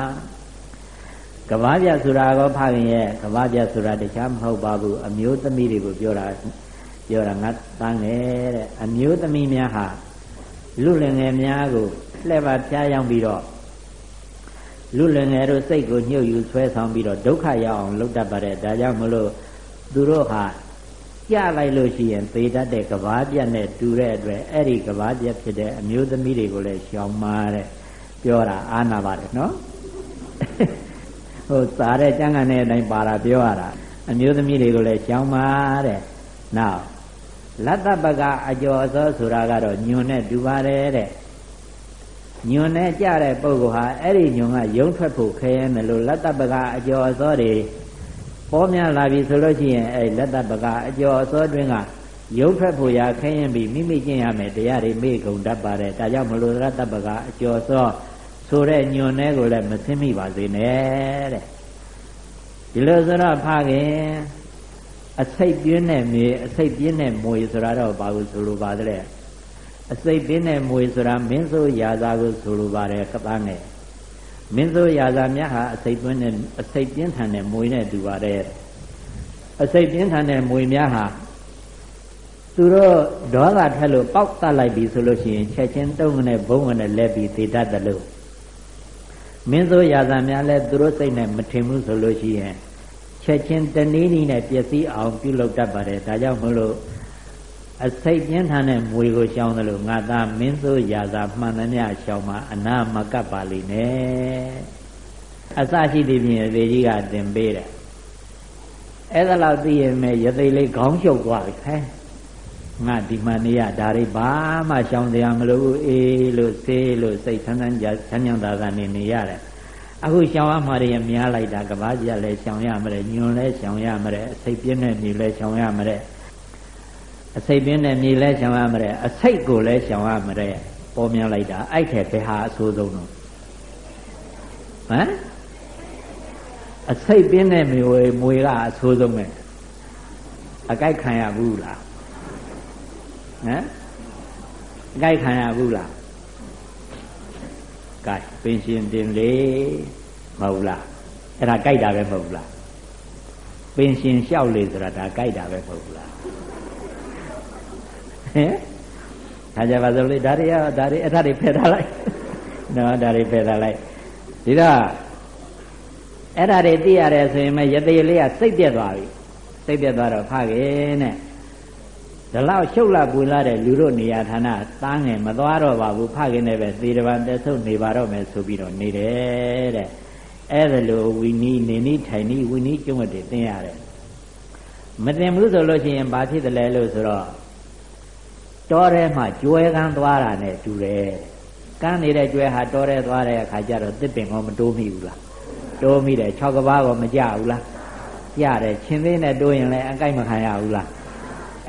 ကဘာပြဆိုတာကောဖခင်ရဲ့ကဘာပြဆိုတာတခြားမဟုတ်ပါဘူးအမျိုးသမီးတွေကိုပြောတာပြောတာငါတန်းငယ်တဲ့အမျိုးသမီးများဟာလူလင်ငယ်များကိုလှည့်ပါဖျားရောက်ပြီးတော့လူလင်ငယ်တို့စိတ်ကိုညှို့ယူဆွဲဆောင်ပြီးတော့ဒုက္ခရောက်အောင်လုပ်တတ်ပါတယ်ဒါကြောင့်မလို့သူတို့ဟာကြလိုက်လို့ရှိရင်သေတတ်တဲ့ကဘာပြတ်နဲ့တူတဲ့အတွက်အဲ့ဒီကဘာပြတ်ဖြစ်တဲ့အမျိုးသမီးတွေကိုလည်းရှောင်မာတဲ့ပြောတာအာနာပါတယ်နော် ဟိုစားတဲ့ကျမ်းဂန်တဲ့အတိုင်းပါတာပြောရတာအမျိုးသမီးတွေကိုလည်းရှောင်မာတဲ့နောက်လတ္တပကအကျော်အစောဆိုတာကတော့ညွန်နဲ့တူပါတယ်တဲ့ညွန်နဲ့ကြတဲ့ပုဂ္ဂိုလ်ဟာအဲ့ဒီညွန်ကယုံထွက်ဖို့ခဲရဲမယ်လို့လတ္တပကအကျော်အစောတွေပေါ်များလာပြီဆိုလို့ရှိရင်အဲ့လက်တပကအကျော်အစောတွင်ကယုံထွက်ဖို့ရာခဲရင်ပြီးမိမိကျင့်ရမယ်တရားတွေမေ့ကုန်တတ်ပါတယ်ဒါကြောင့်မလို့ရတ္တပကအကျော်အစော ဆိုတဲ့ညွန်တဲ့ကိုလည်းမသိမိပါစေနဲ့တဲ့ဒီလိုဆိုတော့ဖခင်အစိတ်ပြင်းတဲ့မြေအစိတ်ပြင်းတဲ့မွေဆိုတာတော့ဘာလို့ဆိုလိုပါသလဲအစိတ်ပြင်းတဲ့မွေဆိုတာမင်းဆိုရာဇာကိုဆိုလိုပါတယ်ကပန်းနဲ့မင်းဆိုရာဇာမြတ်ဟာအစိတ်သွင်းတဲ့အစိတ်ပြင်းထန်တဲ့မွေနဲ့တူပါတယ်အစိတ်ပြင်းထန်တဲ့မွေများဟာသူသူတို့ဒေါသထက်လို့ပေါက်တတ်လိုက်ပြီဆိုလို့ရှိရင်ချက်ချင်းတုံးနဲ့ဘုံနဲ့လဲပြီးသေတတ်တယ်လို့ မင်းဆိုရာဇာများလဲသူတို့စိတ်နဲ့မထင်ဘူးဆိုလို့ရှိရင်ချက်ချင်းတနည်းနည်းနဲ့ပျက်စီးအောင်ပြုလုပ်တတ်ပါတယ်ဒါကြောင့်မလို့အစိတ်ပြင်းထန်တဲ့မွေကိုရှောင်းတယ်လို့ငါသားမင်းဆိုရာဇာမှန်သမျှရှောင်းမှာအနာမကပ်ပါလိမ့်နဲ့အစရှိသည်ဖြင့်ရေကြီးကတင်ပေးတယ်အဲ့ဒါလောက်သိရင်မဲ့ရသိလေးခေါင်းရှုပ်သွားပြီဟဲ့ ငါဒီမှနေရဒါတွေဘာမှရှောင်တရားမလို့အေးလို့ဆေးလို့စိတ်ဆန်းဆန်းကြဆန်းညံသာသာနေနေရတယ်အခုရှောင်ရမှာတွေများလိုက်တာကဘာကြီးလည်းရှောင်ရမလဲညွန်လည်းရှောင်ရမလဲအစိတ်ပြင်းတဲ့မြေလည်းရှောင်ရမလဲအစိတ်ပြင်းတဲ့မြေလည်းရှောင်ရမလဲအစိတ်ကိုလည်းရှောင်ရမလဲပေါ်များလိုက်တာအဲ့ထက်ဘယ်ဟာအဆိုးဆုံးတော့ဟမ်အစိတ်ပြင်းတဲ့မြေမွေကအဆိုးဆုံးပဲအကြိုက်ခံရဘူးလား ဟမ်အကြိုက်ခံရဘူးလားကဲပင်ရှင်တင်လေမဟုတ်လားအဲ့ဒါကြိုက်တာပဲမဟုတ်လားပင်ရှင်လျှောက်လေဆိုတာဒါကြိုက်တာပဲမဟုတ်လားဟင်ဒါကြပါစို့လေဒါတွေကဒါတွေအဲ့ဒါတွေဖယ်ထားလိုက်နော်ဒါတွေဖယ်ထားလိုက်ဒီတော့အဲ့ဒါတွေသိရတယ်ဆိုရင်မရသေးလေးကစိတ်ပြက်သွားပြီစိတ်ပြက်သွားတော့ဖခင်နဲ့ ဒီလောက်ရှုပ်လာပူလာတဲ့လူတို့နေရာဌာနသားငယ်မသွားတော့ပါဘူးဖခင်နဲ့ပဲသေတပံတက်ဆုပ်နေပါတော့မယ်ဆိုပြီးတော့နေတယ်တဲ့အဲ့ဒါလိုဝီနီးနေနီးထိုင်နီးဝီနီးကျုံ့တဲ့သင်ရတယ်မတင်ဘူးဆိုလို့ရှိရင်ဘာဖြစ်တယ်လဲလို့ဆိုတော့တောထဲမှာကျွဲကန်းသွားတာနဲ့တူတယ်ကန်းနေတဲ့ကျွဲဟာတောထဲသွားတဲ့အခါကျတော့တစ်ပင်ကောမတိုးမိဘူးလားတိုးမိတယ်၆ကဘာကောမကြဘူးလားကြတယ်ချင်းသေးနဲ့တိုးရင်လည်းအကြိုက်မခံရဘူးလား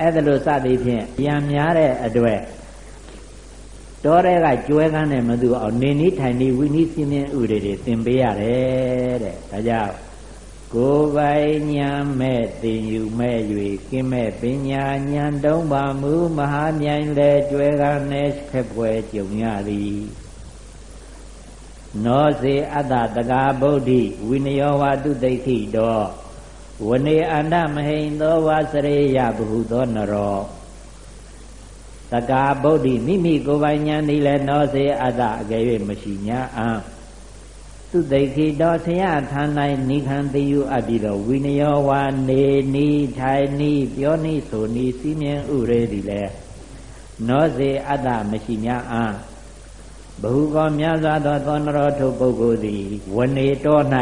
အဲ့ဒါလို့စသည်ဖြင့်ပြန်များတဲ့အတွက်တောထဲကကျွဲကန်းနဲ့မသူအောင်နေနီးထိုင်နီးဝိနည်းစင်းမြင်ဥတွေတွေသင်ပေးရတယ်တဲ့ဒါကြောင့်ကိုယ်ပိုင်ညာမဲ့တင်ယူမဲ့၍ကင်းမဲ့ပညာဉာဏ်တုံးပါမူမဟာမြိုင်လေကျွဲကန်းနဲ့ခက်ပွဲကြုံရသည်နောစေအတ္တတကာဗုဒ္ဓိဝိနယောဝတုတိဋ္ဌိတော ဝနေအန္တမဟိန်သောဝါစရေယဘဟုသောနရောတကာဗုဒ္ဓိမိမိကိုယ်ပိုင်ဉာဏ်ဤလည်းနောစေအတ္တအကယ်၍မရှိညာအံသူတိခိတောဆရာဌာ၌နိခံတိယအပ်ပြီးတော့ဝိနယောဝါနေနီထိုင်နီပြောနီဆိုနီစီမြင်ဥရေသည်လည်းနောစေအတ္တမရှိညာအံဘဟုကောများစွာသောသောနရောထုပုဂ္ဂိုလ်သည်ဝနေတော်၌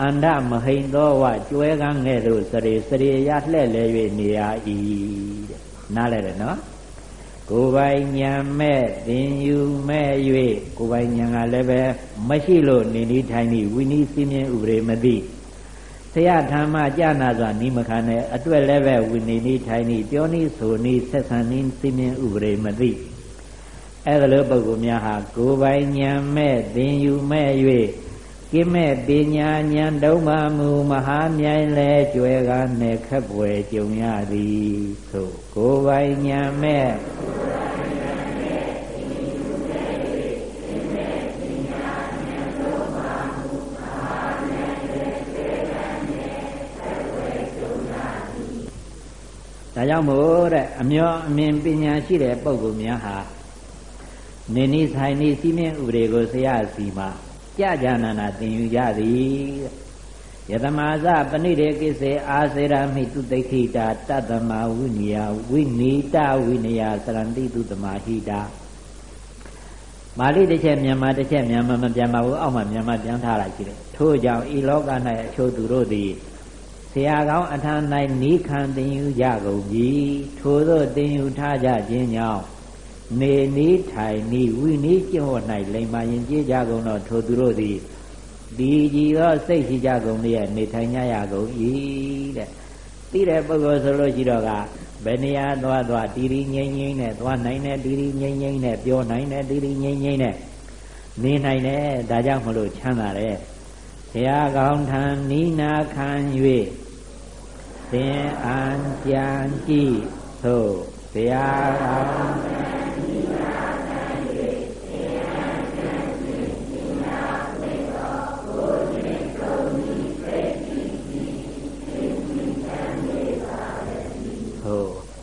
အန္တမဟိန်သောဝကျွဲကန်းငဲ့သို့စရေစရေရလှဲ့လဲ၍နေရ၏တဲ့နားလဲတယ်နော်ကိုယ်ပိုင်ဉာဏ်မဲ့သင်ယူမဲ့၍ကိုယ်ပိုင်ဉာဏ်ကလည်းပဲမရှိလို့နေနေထိုင်နေဝိနည်းစည်းမြင်ဥပဒေမသိဆရာဓမ္မကြာနာစွာနိမခံတဲ့အတွက်လည်းပဲဝိနည်းနေထိုင်နေပြောနေဆိုနေဆက်ဆံနေစည်းမြင်ဥပဒေမသိအဲ့ဒါလိုပုဂ္ဂိုလ်များဟာကိုယ်ပိုင်ဉာဏ်မဲ့သင်ယူမဲ့၍ ကိမဲ့ပညာဉာဏ်တုံးပါမူမဟာမြိုင်လဲကျွဲကားနဲ့ခက်ပွဲကြုံရသည်သို့ကိုယ်ပိုင်ဉာဏ်မဲ့ဒါကြောင့်မို့တဲ့အမျောအမြင်ပညာရှိတဲ့ပုဂ္ဂိုလ်များဟာနေနိဆိုင်နိစီမင်းဥပဒေကိုဆရာစီမှာ ကြကြနာနာသင်ယူကြသည်ယတမဇပဏိရေကိစေအာစေရမိတုတိခိတာတတ္တမဝိနိယဝိနိတဝိနယသရန္တိတုတမဟိတာမာလိတစ်ချက်မြန်မာတစ်ချက်မြန်မာမပြန်ပါဘူးအောက်မှာမြန်မာပြန်ထားလိုက်ကြည့်တယ်ထို့ကြောင့်ဤလောက၌အချို့သူတို့သည်ဆရာကောင်းအထာ၌နိခံတင်ယူကြကုန်ပြီထို့သောတင်ယူထားကြခြင်းကြောင့် နေနီးထိုင်နီးဝိနီးကျင့်ဝတ်၌လိမ္မာရင်ကြည်ကြကုန်တော့ထိုသူတို့သည်ဒီကြည်သောစိတ်ရှိကြကုန်လျက်နေထိုင်ကြရကုန်၏တဲ့သိတဲ့ပုဂ္ဂိုလ်ဆိုလို့ရှိတော့ကဘယ်နေရာသွားသွားတီရီငိမ့်ငိမ့်နဲ့သွားနိုင်တယ်တီရီငိမ့်ငိမ့်နဲ့ပြောနိုင်တယ်တီရီငိမ့်ငိမ့်နဲ့နေနိုင်တယ်ဒါကြောင့်မလို့ချမ်းသာတယ်ဆရာကောင်းထံနိနာခံ၍သင်အံကြံကြည့်သို့ဆရာကောင်း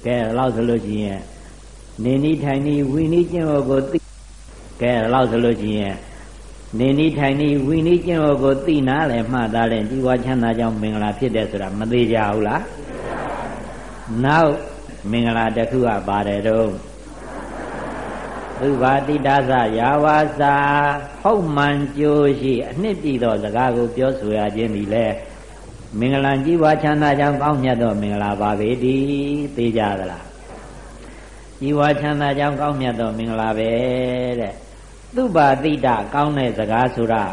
ကဲ လောလောက်ဆိုလို့ရှိရင်နေနီးထိုင်နီးဝီနီးကျင့်ဝတ်ကိုသိကဲလောက်ဆိုလို့ရှိရင်နေနီးထိုင်နီးဝီနီးကျင့်ဝတ်ကိုသိနာလဲမှတ်သားလဲជីဝချမ်းသာကြောင့်မင်္ဂလာဖြစ်တယ်ဆိုတာမသေးကြဘူးလားနောက်မင်္ဂလာတစ်ခုကပါတယ်တော့သုဘာတိတသယာဝါစာဟုတ်မှန်ကြိုးရှိအနှစ်ပြည်သောစကားကိုပြောဆိုရခြင်းဒီလဲ မင်္ဂလာကြီးပွားချမ်းသာကြောင်းကောင်းမြတ်သောမင်္ဂလာပါပေတည်းသိကြသလားကြီးပွားချမ်းသာကြောင်းကောင်းမြတ်သောမင်္ဂလာပဲတဲ့သုဘာတိတကောင်းတဲ့စကားဆိုတာ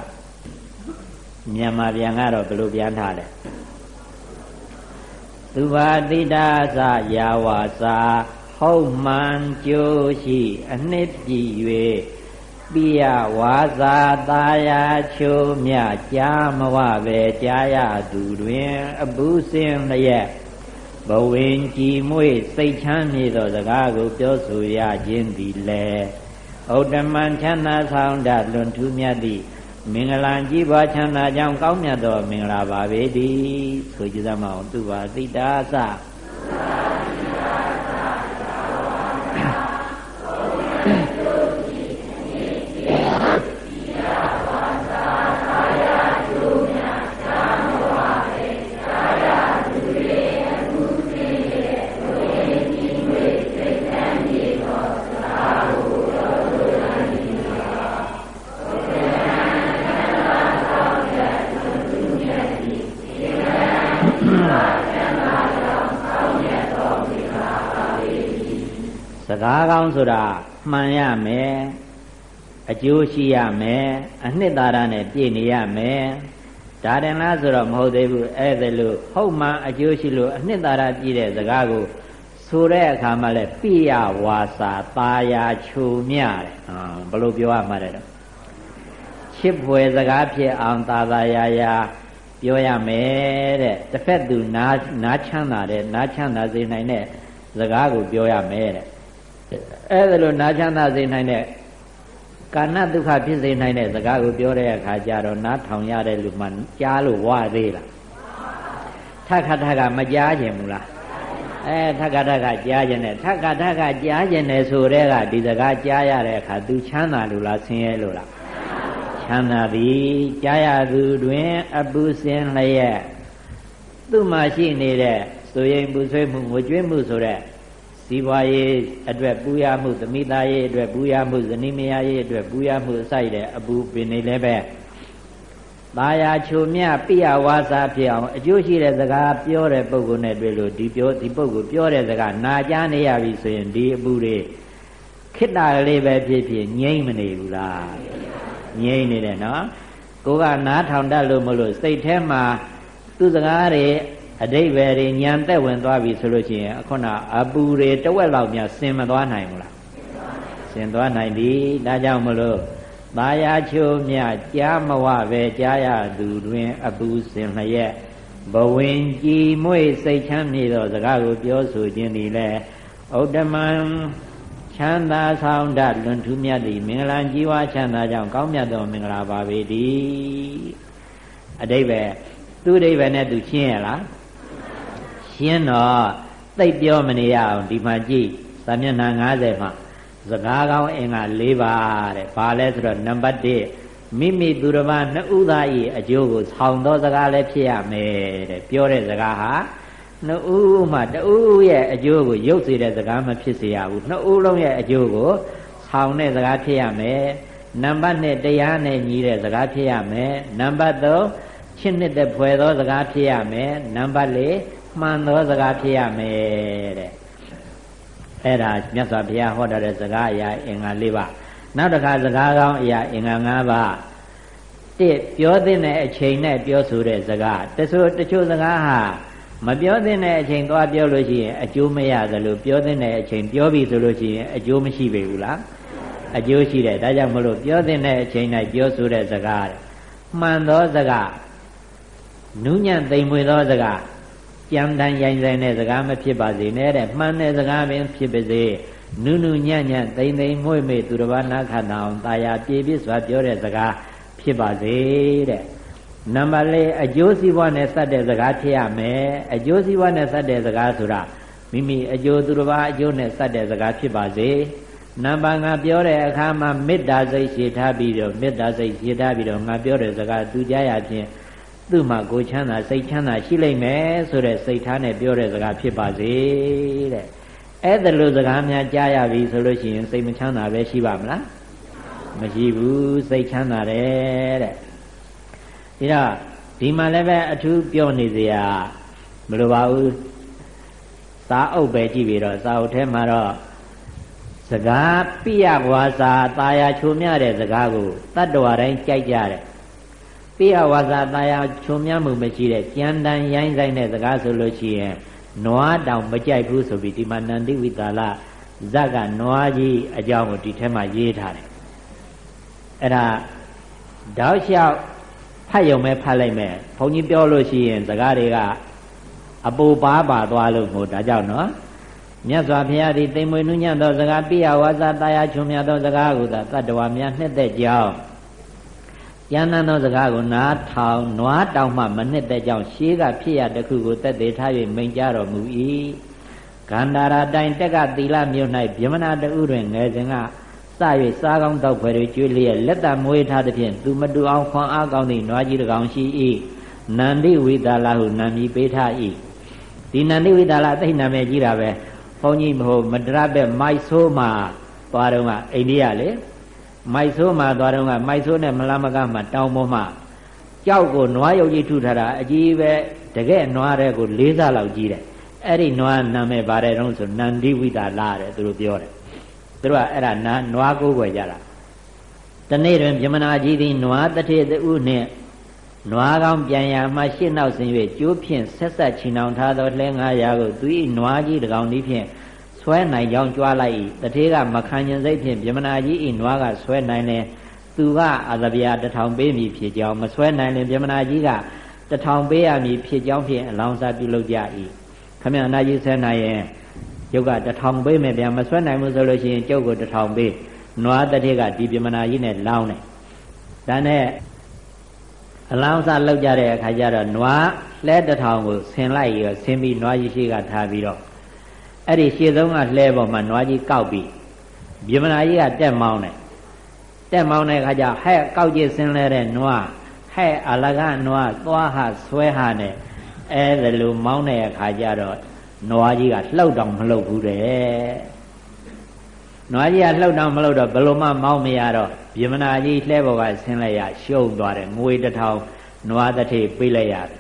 မြန်မာပြန်ကတော့ဘယ်လိုပြန်ထားလဲသုဘာတိတသယာဝါစာဟုတ်မှန်ကြိုးရှိ အနှစ်ပြည်၍ ပိယဝါစာတာယာချိုးမြကြားမဝပဲကြားရသူတွင် အပူစင်လျက်ဘဝင်ကြည်မွေ့စိတ်ချမ်းမြေသောစကားကို ပြောဆိုရခြင်းသည်လေဥဒ္ဓမံချမ်းသာဆောင်တလွန်ထူးမြတ်သည့်မင်္ဂလာကြီးပွားချမ်းသာကြောင်းကောင်းမြတ်သောမင်္ဂလာပါပေတည်းဆိုကြသမအောင်သူပါတိတာသ င်းဆိုတာမှန်ရမယ်အကျိုးရှိရမယ်အနှစ်သာရနဲ့ပြည့်နေရမယ်ဒါတင်လားဆိုတော့မဟုတ်သေးဘူးအဲ့ဒါလို့ဟုတ်မှန်အကျိုးရှိလို့အနှစ်သာရပြည့်တဲ့စကားကိုဆိုတဲ့အခါမှာလဲပိယဝါစာပါယာခြုံမြတယ်ဘယ်လိုပြောရမှာလဲတော့ချစ်ဖွယ်စကားဖြစ်အောင်သာသာယာယာပြောရမယ်တဲ့တစ်ဖက်သူနားနားချမ်းသာတဲ့နားချမ်းသာစေနိုင်တဲ့စကားကိုပြောရမယ်တဲ့ အဲ့ဒါလိုနားချမ်းသာစေနိုင်တဲ့ကာဏဒုက္ခဖြစ်စေနိုင်တဲ့စကားကိုပြောတဲ့အခါကျတော့နားထောင်ရတဲ့လူမှကြားလို့ဝသေးလားထခထကမကြားခြင်းဘူးလားအဲထခထကကြားခြင်းနဲ့ထခထကကြားခြင်းနဲ့ဆိုတဲ့ကဒီစကားကြားရတဲ့အခါ तू ချမ်းသာလို့လားဆင်းရဲလို့လားချမ်းသာသည်ကြားရသူတွင် အပူစင်လျက်သူ့မှာရှိနေတဲ့ဆိုရင်ပူဆွေးမှုငိုကြွေးမှုဆိုတဲ့ စီးပွားရေးအတွက်ပူရမှုသမိသားရေးအတွက်ပူရမှုဇနီးမယားရေးအတွက်ပူရမှုအစိုက်တဲ့အပူပင်နေလည်းပဲသာယာချိုမြပိယဝါစာဖြစ်အောင်အကျိုးရှိတဲ့စကားပြောတဲ့ပုဂ္ဂိုလ်နဲ့တွေ့လို့ဒီပြောဒီပုဂ္ဂိုလ်ပြောတဲ့စကားနာကြားနေရပြီဆိုရင်ဒီအပူတွေခိတ္တလေးပဲဖြစ်ဖြစ်ငြိမ့်မနေဘူးလားငြိမ့်နေတယ်နော်ကိုကနားထောင်တတ်လို့မလို့စိတ်ထဲမှာသူစကားတွေ အတိဘယ်တွေညံသက်ဝင်သွားပြီဆိုလို့ရှိရင်အခုနအပူတွေတဝက်လောက်များဆင်မသွားနိုင်ဘူးလားဆင်သွားနိုင်ပြီဒါကြောင့်မလို့သာယာချိုးမြကြားမဝပဲကြားရသူတွင် အပူစင်လျက်ဘဝင်ကြည်မွေ့စိတ်ချမ်းမြေသောစကားကိုပြောဆိုခြင်းသည်လည်းဥဒ္ဓမံချမ်းသာဆောင်တလွန်ထူးမြတ်သည့်မင်္ဂလာကြီးဝါချမ်းသာကြောင့်ကောင်းမြတ်သောမင်္ဂလာပါပေတည်းအတိဘယ်သူအတိဘယ်နဲ့သူရှင်းရလား ရှင်းတော့သိပ်ပြောမနေရအောင်ဒီမှာကြည့်သာမျက်နှာ90မှာစကားကောင်းအင်္ဂါ၄ပါးတဲ့ဘာလဲဆိုတော့နံပါတ်1မိမိသူတစ်ပါးနှစ်ဦးသား၏အကျိုးကိုဆောင်သောစကားလည်းဖြစ်ရမယ်တဲ့ပြောတဲ့စကားဟာနှစ်ဦးမှတဦးရဲ့အကျိုးကိုရုပ်စေတဲ့စကားမဖြစ်စေရဘူးနှစ်ဦးလုံးရဲ့အကျိုးကိုဆောင်တဲ့စကားဖြစ်ရမယ်နံပါတ်2တရားနဲ့ညီတဲ့စကားဖြစ်ရမယ်နံပါတ်3ချစ်နှစ်တဲ့ဖွယ်သောစကားဖြစ်ရမယ်နံပါတ်4 မှန်သောစကားဖြစ်ရမယ်တဲ့အဲ့ဒါမြတ်စွာဘုရားဟောတဲ့စကားအရာအင်္ဂါ၄ပါးနောက်တစ်ခါစကားကောင်းအရာအင်္ဂါ၅ပါးတစ်ပြောတဲ့အချိန်နဲ့ပြောဆိုတဲ့စကားတချို့တချို့စကားဟာမပြောတဲ့အချိန်သွားပြောလို့ရှိရင်အကျိုးမရသလိုပြောတဲ့အချိန်ပြောပြီဆိုလို့ရှိရင်အကျိုးမရှိပေဘူးလားအကျိုးရှိတယ်ဒါကြောင့်မလို့ပြောတဲ့အချိန်၌ပြောဆိုတဲ့စကားမှန်သောစကားနုညံ့သိမ်မွေသောစကား ကြံတန်ရိုင်ဆိုင်တဲ့စကားမဖြစ်ပါစေနဲ့တဲ့မှန်တဲ့စကားပင်ဖြစ်ပါစေနုနုညံ့ညံ့သိမ့်သိမ့်မွေ့မေ့သူတစ်ပါးနာခတ်အောင်တာယာပြေပြစ်စွာပြောတဲ့စကားဖြစ်ပါစေတဲ့နံပါတ်၄အကျိုးစီးပွားနဲ့စက်တဲ့စကားဖြစ်ရမယ်အကျိုးစီးပွားနဲ့စက်တဲ့စကားဆိုတာမိမိအကျိုးသူတစ်ပါးအကျိုးနဲ့စက်တဲ့စကားဖြစ်ပါစေနံပါတ်ငါပြောတဲ့အခါမှာမေတ္တာစိတ်ရှည်ထားပြီးတော့မေတ္တာစိတ်ရှည်ထားပြီးတော့ငါပြောတဲ့စကားသူကြားရဖြင့် သူ့မှာကိုချမ်းသာစိတ်ချမ်းသာရှိလိမ့်မယ်ဆိုတဲ့စိတ်ထားနဲ့ပြောတဲ့စကားဖြစ်ပါစေတဲ့အဲ့ဒါလိုစကားများကြားရပြီဆိုလို့ရှိရင်စိတ်မချမ်းသာပဲရှိပါမလားမရှိဘူးစိတ်ချမ်းသာတယ်တဲ့ဒီတော့ဒီမှာလည်းပဲအထူးပြောနေစရာမလိုပါဘူးစာအုပ်ပဲကြည့်ပြီးတော့စာအုပ်ထဲမှာတော့စကားပိယဝါစာတာယာချုံမြတဲ့စကားကိုတတ္တဝါတိုင်းကြိုက်ကြတယ် ပိယဝါစာတာယာချုံမြမှုမရှိတဲ့ကြံတန်ရိုင်းဆိုင်တဲ့စကားဆိုလို့ရှိရင်နွားတောင်မကြိုက်ဘူးဆိုပြီးဒီမှာနန္တိဝိတာလဇက်ကနွားကြီးအကြောင်းကိုဒီထဲမှာရေးထားတယ်အဲ့ဒါတောက်လျှောက်ဖတ်ယုံမဲ့ဖတ်လိုက်မယ်ဘုန်းကြီးပြောလို့ရှိရင်စကားတွေကအပူပါပါသွားလို့ဟိုဒါကြောင့်နော်မြတ်စွာဘုရားသည်တိမ်မွေနုညံ့သောစကားပိယဝါစာတရားချုံမြတ်သောစကားကိုသာတတ္တဝါများနှစ်သက်ကြောင်း ကျမ်းမ်းသောစကားကိုနားထောင်နွားတောင်မှမနှစ်သက်ကြောင်းရှေးကဖြစ်ရတခုကိုတက်သေးထား၍မိန်ကြတော်မူ၏ဂန္ဓာရာတိုင်တက်ကသီလမြို့၌ဗြဟ္မဏတူတွင်ငယ်စဉ်ကစ၍စားကောင်းတောက်ဖွယ်တွေကျွေးလျက်လက်တမွေးထားသဖြင့်သူမတူအောင်ခွန်အားကောင်းသည့်နွားကြီးတစ်ကောင်ရှိ၏နန္တိဝိတာလဟုနာမည်ပေးထား၏ဒီနန္တိဝိတာလသိနာမည်ကြီးတာပဲဘုန်းကြီးမဟုတ်မတရဘက်မိုက်ဆိုးမှာသွားတော့ကအိန္ဒိယလေ မိုက်ဆိုးမှာသွားတော့ကမိုက်ဆိုးနဲ့မလမကမှာတောင်းပေါ်မှာကြောက်ကိုနွားရုပ်ကြီးထုထားတာအကြီးပဲတကယ်နွားတဲ့ကို၄စားလောက်ကြီးတယ်အဲ့ဒီနွားနာမည်ပါတယ်တော့ဆိုနန္ဒီဝိတာလာတယ်သူတို့ပြောတယ်သူတို့ကအဲ့ဒါနာနွားကိုးွယ်ကြတာတနေ့တွင်ပြမနာကြီးသည်နွားတထေတူနှင့်နွားကောင်းပြန်ရမှရှင်းနောက်ဆင်း၍ကျိုးဖြင့်ဆက်ဆက်ချီနှောင်ထားသောလှဲ900ကိုသူ၏နွားကြီးတကောင်သည်ဖြင့် ဆွဲနိုင်ကြောင်းကြွားလိုက်၏တထေကမခံကျင်စိတ်ဖြင့်ပြမနာကြီး၏နွားကဆွဲနိုင်တယ်သူကအသဗျာတထောင်ပေးမည်ဖြစ်ကြောင်းမဆွဲနိုင်ရင်ပြမနာကြီးကတထောင်ပေးရမည်ဖြစ်ကြောင်းဖြင့်အလောင်းစားပြုလုပ်ကြ၏ခမရနာကြီးဆဲနိုင်ရင်ကျုပ်ကတထောင်ပေးမယ်ဗျာမဆွဲနိုင်ဘူးဆိုလို့ရှိရင်ကျုပ်ကိုတထောင်ပေးနွားတထေကဒီပြမနာကြီးနဲ့လောင်းတယ်ဒါနဲ့အလောင်းစားလောက်ကြတဲ့အခါကျတော့နွားလှဲတထောင်ကိုဆင်လိုက်ရောဆင်ပြီးနွားကြီးရှိကထားပြီးတော့ အဲ့ဒီရှေ့ဆုံးကလှဲပေါ်မှာနွားကြီးကောက်ပြီးပြမနာကြီးကတက်မောင်းတယ်တက်မောင်းတဲ့အခါကျဟဲ့ကောက်ကြည့်ဆင်းလဲတဲ့နွားဟဲ့အလကနွားသွားဟာဆွဲဟာနဲ့အဲ့ဒါလိုမောင်းတဲ့အခါကျတော့နွားကြီးကလှုပ်တောင်မလှုပ်ဘူးတဲ့နွားကြီးကလှုပ်တောင်မလှုပ်တော့ဘယ်လိုမှမောင်းမရတော့ပြမနာကြီးလှဲပေါ်ကဆင်းလိုက်ရရှုံသွားတယ်ငွေတစ်ထောင်နွားတစ်ထေပေးလိုက်ရတယ်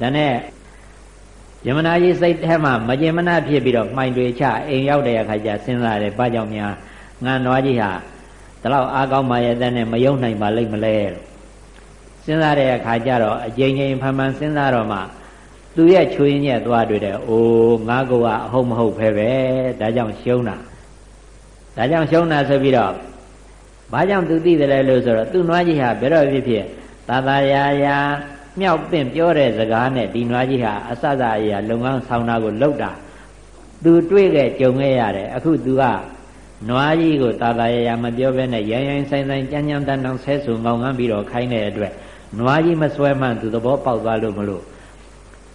ဒါနဲ့ ယမနာကြီးစိတ်ထဲမှာမကျင်မနာဖြစ်ပြီးတော့မှိုင်တွေချအိမ်ရောက်တဲ့အခါကျစဉ်းစားတယ်ဘာကြောင့်များငါနွားကြီးဟာဒီလောက်အားကောင်းမှရဲ့တဲ့နဲ့မယုံနိုင်ပါလိမ့်မလဲစဉ်းစားတဲ့အခါကျတော့အကျဉ်းချင်းဖန်ဖန်စဉ်းစားတော့မှသူရဲ့ချွေးညက်သွားတွေ့တယ်အိုးငါကောကအဟုတ်မဟုတ်ဖဲပဲဒါကြောင့်ရှုံးတာဒါကြောင့်ရှုံးတာဆိုပြီးတော့ဘာကြောင့်သူသိတယ်လဲလို့ဆိုတော့သူ့နွားကြီးဟာဘယ်တော့ဖြစ်ဖြစ်သာသာယာယာ မြောက်ပင့်ပြောတဲ့စကားနဲ့ဒီနွားကြီးဟာအစစအရာလုံငန်းဆောင်တာကိုလှုပ်တာသူတွေ့ခဲ့ကြုံခဲ့ရတယ်အခုသူကနွားကြီးကိုသာသာယာယာမပြောဘဲနဲ့ရိုင်းရိုင်းဆိုင်ဆိုင်ကြမ်းကြမ်းတန်းတန်းဆဲဆူငောင်ငန်းပြီးတော့ခိုင်းတဲ့အတွက်နွားကြီးမစွဲမှန်းသူသဘောပေါက်သွားလို့မလို့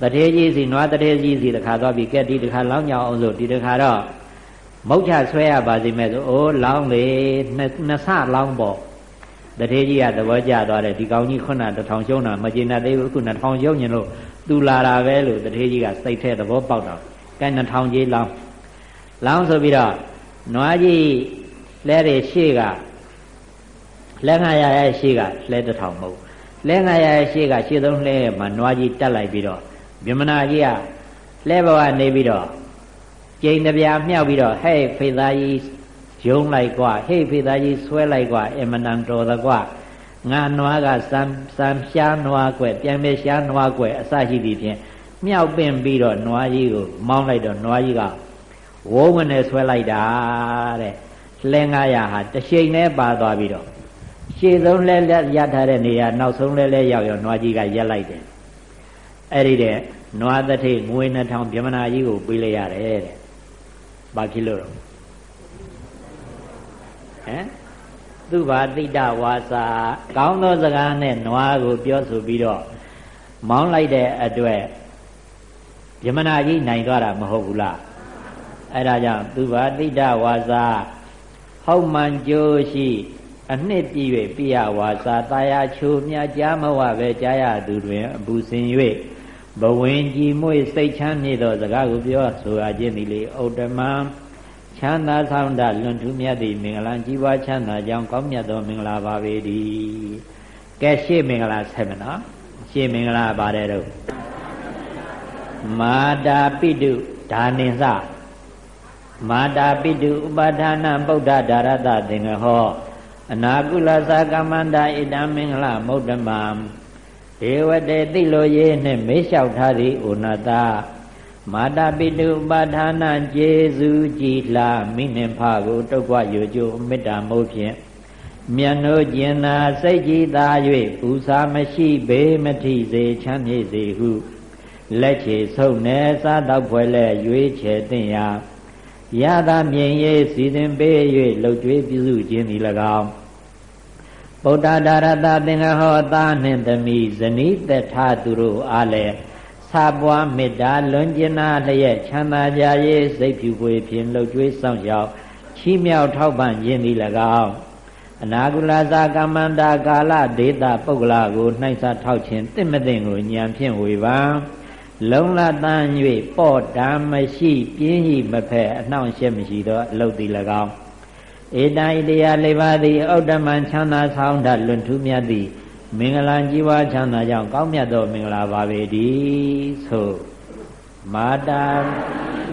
တထေးကြီးစီနွားတထေးကြီးစီတခါသွားပြီးကဲဒီတခါလောင်းညောင်အောင်ဆိုဒီတခါတော့မုတ်ချဆွဲရပါစီမဲ့ဆိုအိုးလောင်းလေနှစ်ဆလောင်းပေါ့ တထေးကြီးကသဘောကျသွားတယ်ဒီကောင်ကြီးခုနတထောင်ရှုံးတာမကျေနပ်သေးဘူးအခု2000ရှုံးညင်လို့သူလာတာပဲလို့တထေးကြီးကစိတ်ထဲသဘောပေါက်တော့ကဲ2000ကြီးလောင်းလောင်းဆိုပြီးတော့နွားကြီးလဲရရှေ့ကလဲငါရရဲ့ရှေ့ကလဲတထောင်မဟုတ်လဲငါရရဲ့ရှေ့ကရှေ့ဆုံးလဲမှာနွားကြီးတက်လိုက်ပြီးတော့မြမနာကြီးကလဲဘဝနေပြီးတော့ကျိန်တပြားမြောက်ပြီးတော့ဟဲ့ဖေသားကြီး ယုံလိုက်กว่าဟေ့ဖေသားကြီးဆွဲလိုက်กว่าအမနန်တော်သကွာငါနွားကစံစံရှားနွားကွယ်ပြန်ပဲရှားနွားကွယ်အစရှိသည်ဖြင့်မြောက်ပင့်ပြီးတော့နွားကြီးကိုမောင်းလိုက်တော့နွားကြီးကဝုန်းဝင်နဲ့ဆွဲလိုက်တာတဲ့လှဲ900ဟာတစ်ချိန်နဲ့ပါသွားပြီးတော့ရှေ့ဆုံးလဲလက်ရထားတဲ့နေရာနောက်ဆုံးလဲလဲရောက်ရောနွားကြီးကရက်လိုက်တယ်အဲ့ဒီတဲ့နွားတထိငွေ2000ဗြဟ္မဏကြီးကိုပေးလိုက်ရတယ်တဲ့ဘာဖြစ်လို့တော့ ဟမ်သူဘာတိတဝါစာကောင်းသောစကားနဲ့နွားကိုပြောဆိုပြီးတော့မောင်းလိုက်တဲ့အတွက်ယမနာကြီးနိုင်သွားတာမဟုတ်ဘူးလားအဲဒါကြောင့်သူဘာတိတဝါစာဟောက်မှန်ကြိုးရှိ အနှစ်ပြည့်၍ပြရဝါစာတာယာချိုမြကြားမဝပဲကြားရသူတွင်အပူစင်၍ဘဝင်ကြည်မွေ့စိတ်ချမ်းမြေ့သောစကားကိုပြောဆိုအပ်ခြင်းသည်လေဥဒ္ဓမံ ချမ်းသာဆောင်တာလွန်ထူးမြတ်သည့်မင်္ဂလာကြီးပွားချမ်းသာကြောင်းကောင်းမြတ်သောမင်္ဂလာပါပေ၏ကဲရှေ့မင်္ဂလာဆက်မနော်ရှေ့မင်္ဂလာပါတယ်တော့မာတာပိတုဒါနိသမာတာပိတုဥပါဒနာဗုဒ္ဓဒါရတသင်္ဃဟောအနာကုလသကမန္တာဣတံမင်္ဂလမௌဒ္ဓမံဒေဝတေတိလိုရေးနှင့်မေးလျှောက်ထားသည့်ဩနတာ မာတာပိတုပါဌာနာကျေစုကြည်လာမိနှင်ဖကိုတုတ်ကွယိုကျိုမေတ္တာမို့ဖြင့်မြတ်နိုးကျင်သာစိတ်ကြည်သာ၍ပူစာမရှိဘေးမထိစေချမ်းမြေ့စေဟုလက်ချေဆုံးနေစားတော့ဖွယ်လဲရွေးချယ်သင့်ရာရတာမြင်ရေးစီစဉ်ပေး၍လှုပ်ကြွေးပြုစုခြင်းသည်၎င်းဗုဒ္ဓဒါရတသင်္ဃဟောသားနှင့်သမီးဇနီးသက်ထားသူတို့အားလည်း စာပွားမေတ္တာလွန်ကျင်နာလျက်ချမ်းသာကြရေးစိတ်ဖြူပွေဖြင့်လှုပ်ကြွေးဆောင်ရှောက်ချီးမြှောက်ထောက်ပံ့ခြင်းသည်၎င်းအနာကုလသာကမ္မန္တာကာလဒေတာပုဂ္ဂလာကိုနှိုက်စာထောက်ခြင်းတင့်မသိကိုဉာဏ်ဖြင့်ဝေပါလုံလတန်၍ပေါ့တံမရှိပြင်းဤမဖက်အနှောင့်အယှက်မရှိသောအလုတ်သည်၎င်းဧတံဣတရားလေးပါးသည်ဩတ္တမံချမ်းသာဆောင်တလွန်ထူးမြတ်သည် မင်္ဂလာကြီးပွားချမ်းသာကြောင့်ကောင်းမြတ်သောမင်္ဂလာပါပေတည်းဆိုမာတာတော့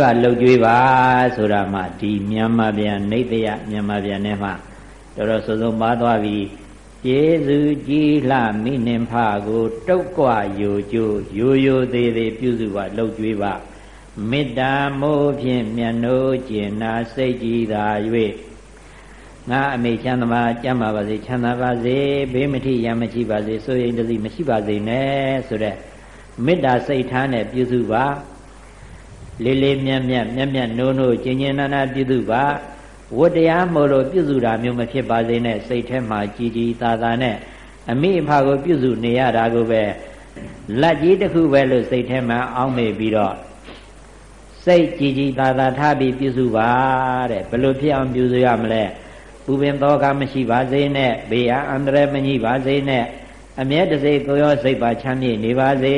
ဘလှုပ်ကြွေးပါဆိုတာမှဒီမြန်မာပြန်နေတယမြန်မာပြန်ထဲမှာတော်တော်စုံစုံပါသွားပြီကျေစုကြည်လှမိနှင်ဖကိုတုတ်ကွယိုကျိုးယိုယိုသေးသေးပြုစုပါလှုပ်ကြွေးပါမေတ္တာမိုးဖြင့်မြတ်နိုးကျင်နာစိတ်ကြည်သာ၍ငါအမေချမ်းသာပါကြမ်းပါပါစေချမ်းသာပါစေဘေးမထိရမရှိပါစေဆိုရင်တည်းမရှိပါစေနဲ့ဆိုတဲ့မေတ္တာစိတ်ထားနဲ့ပြုစုပါ လေးလေးမြတ်မြတ်မြတ်မြတ်နိုးနိုးကျင်ကျင်နာနာပြုစုပါဝတ္တရားမို့လို့ပြုစုတာမျိုးမဖြစ်ပါစေနဲ့စိတ်ထဲမှာကြည်ကြည်သာသာနဲ့အမိအဖကိုပြုစုနေရတာကိုပဲလက်ကြီးတစ်ခုပဲလို့စိတ်ထဲမှာအောင်းမေပြီးတော့စိတ်ကြည်ကြည်သာသာထားပြီးပြုစုပါတဲ့ဘယ်လိုဖြစ်အောင်ပြုစုရမလဲပူပင်သောကမရှိပါစေနဲ့ဘေးအန္တရာယ်မကြီးပါစေနဲ့အမြဲတစေကိုရောစိတ်ပါချမ်းမြေ့နေပါစေ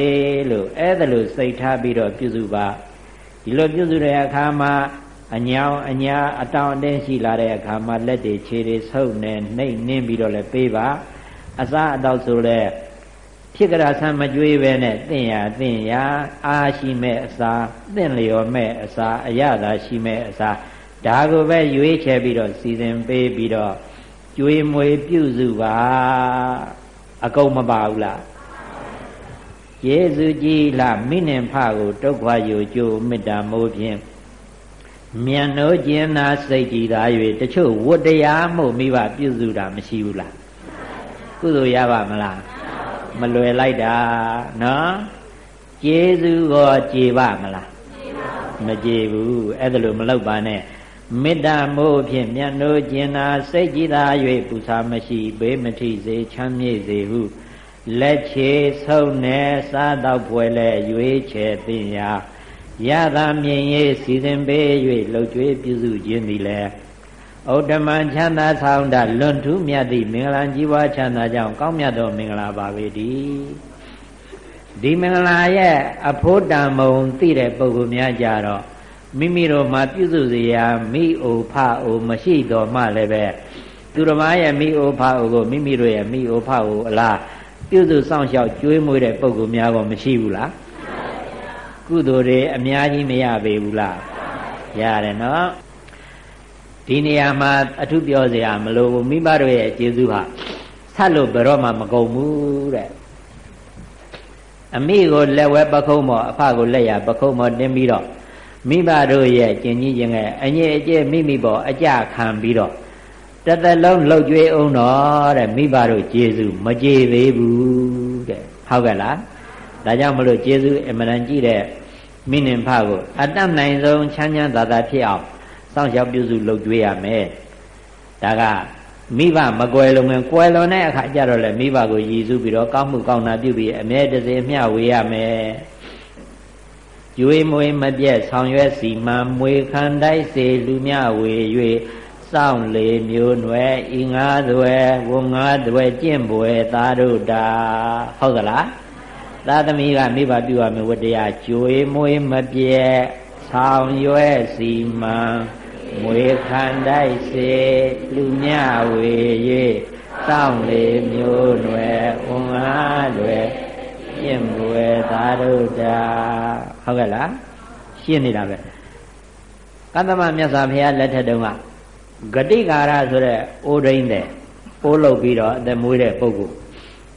လို့အဲ့ဒါလို့စိတ်ထားပြီးတော့ပြုစုပါ ဒီလိုပြုစုတဲ့အခါမှာအညောင်အညာအတောင်အတင်းရှိလာတဲ့အခါမှာလက်တွေခြေတွေဆုပ်နေနှိမ့်နှင်းပြီးတော့လည်းပေးပါအစားအတော့ဆိုလဲဖြစ်ကြတာဆံမကြွေးပဲနဲ့တင့်ရတင့်ရအာရှိမဲ့အစာတင့်လျော်မဲ့အစာအရသာရှိမဲ့အစာဒါကိုပဲရွေးချယ်ပြီးတော့စီစဉ်ပေးပြီးတော့ကျွေးမွေပြုစုပါအကုန်မပါဘူးလား ယေစုကြည်လာမိနင်ဖကိုတုတ်ခွာယူကြိုမေတ္တာမိုးဖြင့်မြန်နိုးကျင်နာစိတ်ကြည်သာ၍တချို့ဝတ္တရားမှုမိဘပြုစုတာမရှိဘူးလားကုသိုလ်ရပါမလားမလွယ်လိုက်တာနော်ကျေးဇူးရောကျေပါမလားမကျေဘူးအဲ့ဒါလိုမလုပ်ပါနဲ့မေတ္တာမို့ဖြင့်မြတ်နိုးကျင်နာစိတ်ကြည်သာ၍ပူဇာမရှိဘေးမထိစေချမ်းမြေ့စေဟု လက်ချေဆုံးနေစားတော့ပွဲလဲရွေးချယ်သိရာရတာမြင်ရေးစီစဉ်ပေး၍လှုပ်ကြွေးပြုစုခြင်းသည်လဲဩတ္တမချမ်းသာဆောင်တာလွန်ထူးမြတ်သည့်မင်္ဂလာကြီးပွားချမ်းသာကြောင်းကောင်းမြတ်သောမင်္ဂလာပါပေတည်းဒီမင်္ဂလာရဲ့အဖို့တံမုံသိတဲ့ပုဂ္ဂိုလ်များကြတော့မိမိတို့မှာပြုစုစရာမိအိုဖအိုမရှိတော်မှလည်းပဲသူတော်မရဲ့မိအိုဖအိုကိုမိမိတို့ရဲ့မိအိုဖအိုအလား ပြုစုစောင့်ရှောက်ကြွေးမွေးတဲ့ပုံကူများတော့မရှိဘူးလားကုသိုလ်တွေအများကြီးမရပေဘူးလားရတယ်နော်ဒီနေရာမှာအထုပြောစရာမလိုဘူးမိဘတို့ရဲ့ကျေးဇူးဟာဆက်လို့ဘယ်တော့မှမကုန်ဘူးတဲ့အမိကိုလက်ဝဲပခုံးမော်အဖကိုလက်ရပခုံးမော်တင်းပြီးတော့မိဘတို့ရဲ့ကျင်ကြီးခြင်းကအငြိအကျဲမိမိပေါ်အကြခံပြီးတော့ တသက်လုံးလှုပ်ကြွေးအောင်တော့တဲ့မိဘတို့ကျေးဇူးမကြေသေးဘူးတဲ့ဟုတ်ကဲ့လားဒါကြောင့်မလို့ကျေးဇူးအမှန်တန်ကြည့်တဲ့မိနင်ဖကိုအတတ်နိုင်ဆုံးချမ်းချမ်းသာသာဖြစ်အောင်စောင့်ရှောက်ပြုစုလှုပ်ကြွေးရမယ်ဒါကမိဘမကွယ်လုံးငယ်ကွယ်လွန်တဲ့အခါကျတော့လေမိဘကိုရည်စူးပြီးတော့ကောင်းမှုကောင်းတာပြုပြီးအမြဲတစေမျှဝေရမယ်ကျွေးမွေးမပြတ်ဆောင်ရွက်စီမံမွေခံတိုက်စေလူမြဝေ၍ စောင့်လေမျိုးနွယ်ဤငါးသွဲဝငါးသွဲကျင့်ပွယ်သာတို့တာဟုတ်သလားသာသမီကမိဘပြုရမယ်ဝတရားကျွေးမွေးမပြတ်ဆောင်ရွက်စီမံမွေခံတိုက်စေလူမြဝေ၍စောင့်လေမျိုးနွယ်ဝငါးသွဲကျင့်ပွယ်သာတို့တာဟုတ်ကဲ့လားရှင်းနေတာပဲကတ္တမမြတ်စွာဘုရားလက်ထက်တုန်းက ဂတိကာရဆိုတဲ့အိုးဒိန်းတဲ့အိုးလုတ်ပြီးတော့အသက်မွေးတဲ့ပုဂ္ဂိုလ်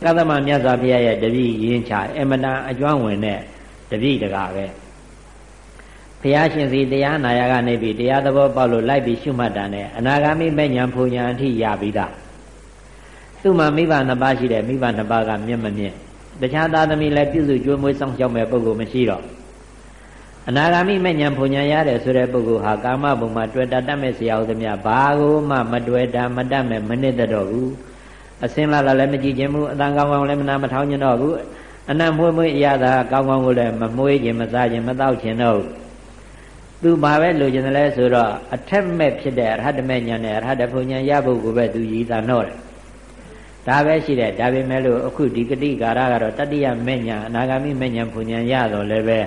ကတ္တမမြတ်စွာဘုရားရဲ့တပည့်ရင်းချအမတန်အကျွမ်းဝင်တဲ့တပည့်တကားပဲဘုရားရှင်စီတရားနာရကနေပြီးတရားသဘောပေါက်လို့လိုက်ပြီးရှုမှတ်တာနဲ့အနာဂါမိမဲ့ညာဖူညာအထိရပြီးသားသူ့မှာမိဘနှစ်ပါးရှိတယ်မိဘနှစ်ပါးကမျက်မမြင်တခြားသားသမီးလည်းပြုစုကြွေးမွေးစောင့်ရှောက်မဲ့ပုဂ္ဂိုလ်မရှိတော့ အနာဂါမိမဉ္ဇဉ်ဘုံညာရတယ်ဆိုတဲ့ပုဂ္ဂိုလ်ဟာကာမဘုံမှာတွေ့တာတတ်မဲ့ဆရာဦးသမျှဘာကိုမှမတွေ့တာမတတ်မဲ့မနစ်တော့ဘူးအစင်းလာလာလည်းမကြည့်ခြင်းဘူးအတန်ကောင်းကောင်းလည်းမနာမထောင်းခြင်းတော့ဘူးအနံ့မွေးမွေးအရသာကောင်းကောင်းကိုလည်းမမွေးခြင်းမစားခြင်းမတောက်ခြင်းတော့သူဘာပဲလိုချင်တယ်လဲဆိုတော့အထက်မဲ့ဖြစ်တဲ့အရဟတမေညာနဲ့အရဟတဘုံညာရဖို့ကိုပဲသူရည်သာတော့တယ်ဒါပဲရှိတယ်ဒါပေမဲ့လို့အခုဒီကတိကာရကတော့တတိယမေညာအနာဂါမိမေညာဘုံညာရတော့လည်းပဲ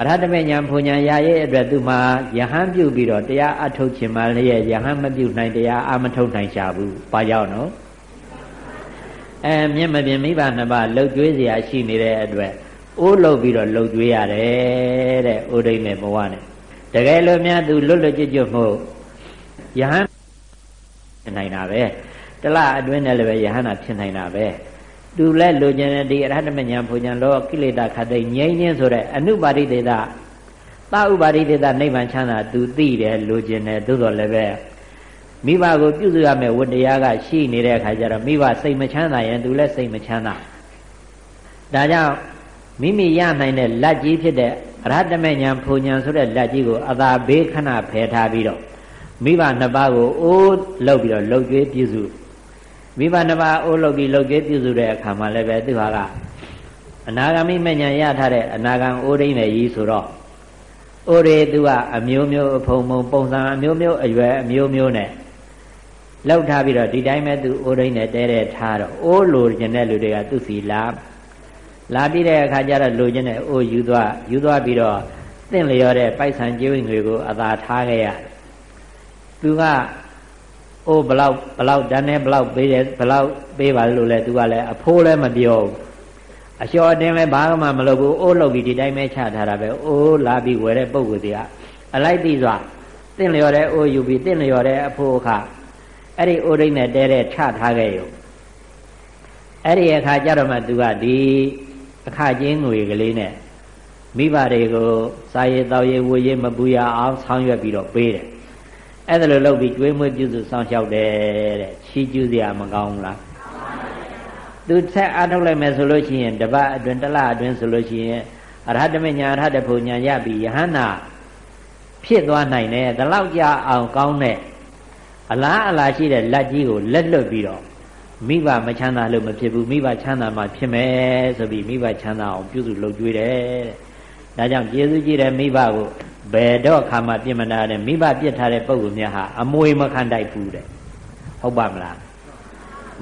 အရဟတမေညာဘုံညာရရဲ့အတွက်သူမှယဟန်ပြုတ်ပြီးတော့တရားအထုတ်ခြင်းမှလည်းယဟန်မပြုတ်နိုင်တရားအမထုတ်နိုင်ရှာဘူးဘာကြောင့်နော်အဲမျက်မပြင်မိဘနှစ်ပါးလှုပ်ကြွေးเสียရှိနေတဲ့အတွက်အိုးလှုပ်ပြီးတော့လှုပ်ကြွေးရတယ်တဲ့အိုးဒိမ့်နဲ့ဘဝနဲ့တကယ်လို့များသူလွတ်လွတ်ကျွတ်ကျွတ်မို့ယဟန်နိုင်တာပဲတလအတွင်းနဲ့လည်းပဲယဟန္တာဖြစ်နိုင်တာပဲ သူလည်းလိုချင်တဲ့ဒီအရဟတမညာဘုံညာလောကိလေသာခတ်သိငြိမ်းခြင်းဆိုတဲ့အနုပါရိတေသသာဥပါရိတေသနိဗ္ဗာန်ချမ်းသာသူသိတယ်လိုချင်တယ်သို့တော်လည်းပဲမိဘကိုပြုစုရမယ်ဝတ္တရားကရှိနေတဲ့အခါကျတော့မိဘစိတ်မချမ်းသာရင်သူလည်းစိတ်မချမ်းသာဒါကြောင့်မိမိရနိုင်တဲ့လက်ကြီးဖြစ်တဲ့အရဟတမညာဘုံညာဆိုတဲ့လက်ကြီးကိုအသာဘေးခဏဖယ်ထားပြီးတော့မိဘနှစ်ပါးကိုအိုးလောက်ပြီးတော့လှုပ်ကြွေးပြုစု မိဘနှစ်ပါးအိုးလုပ်ပြီးလုပ်ကြပြုစုတဲ့အခါမှာလည်းပဲသူဟာကအနာဂမိမဉ္ဇဉ်ရထားတဲ့အနာဂံအိုးရင်းနဲ့ကြီးဆိုတော့အိုးရေသူကအမျိုးမျိုးအဖုံဖုံပုံစံအမျိုးမျိုးအရွယ်အမျိုးမျိုးနဲ့လောက်ထားပြီးတော့ဒီတိုင်းပဲသူအိုးရင်းနဲ့တဲတဲထားတော့အိုးလိုချင်တဲ့လူတွေကသူစီလာလာပြီးတဲ့အခါကျတော့လိုချင်တဲ့အိုးယူသွားယူသွားပြီးတော့တသင့်လျော်တဲ့ပိုက်ဆံကျွေးငွေကိုအသာထားခဲ့ရတယ်သူက အိုးဘလောက်ဘလောက်တန်းနဲ့ဘလောက်ပေးတယ်ဘလောက်ပေးပါလို့လဲသူကလည်းအဖိုးလည်းမပြောဘူးအလျှော်အတင်းလည်းဘာမှမလုပ်ဘူးအိုးလုပ်ပြီးဒီတိုင်းပဲချထားတာပဲအိုးလာပြီးဝယ်တဲ့ပုံကိုယ်စီကအလိုက်ပြီးစွာတင့်လျော်တဲ့အိုးယူပြီးတင့်လျော်တဲ့အဖိုးအခအဲ့ဒီအိုးဒိတ်နဲ့တဲတဲ့ချထားခဲ့ရုံအဲ့ဒီအခါကျတော့မှသူကဒီအခချင်းငွေကလေးနဲ့မိဘတွေကိုစာရေးတောက်ရေးဝေရေးမပူရအောင်ဆောင်ရွက်ပြီးတော့ပေးတယ် အဲ့ဒါလိုလုပ်ပြီးကျွေးမွေးပြုစုဆောင်ရှောက်တယ်တဲ့ချီးကျူးစရာမကောင်းလားသူဆက်အားထုတ်လိုက်မယ်ဆိုလို့ရှိရင်တပတ်အတွင်းတစ်လအတွင်းဆိုလို့ရှိရင်အရဟတမညာအရဟတဖို့ညာရပြီးယဟန္တာဖြစ်သွားနိုင်တယ်ဒီလောက်ကြအောင်ကောင်းတဲ့အလားအလားရှိတဲ့လက်ကြီးကိုလက်လွတ်ပြီးတော့မိဘမချမ်းသာလို့မဖြစ်ဘူးမိဘချမ်းသာမှဖြစ်မယ်ဆိုပြီးမိဘချမ်းသာအောင်ပြုစုလုပ်ကြွေးတယ်တဲ့ဒါကြောင့်ကျေးဇူးကြီးတဲ့မိဘကို ဘယ်တော့ခါမှပြစ်မနာတဲ့မိဘပြစ်ထားတဲ့ပုံကများဟာအမွေမခံတိုက်ဘူးတဲ့ဟုတ်ပါမလား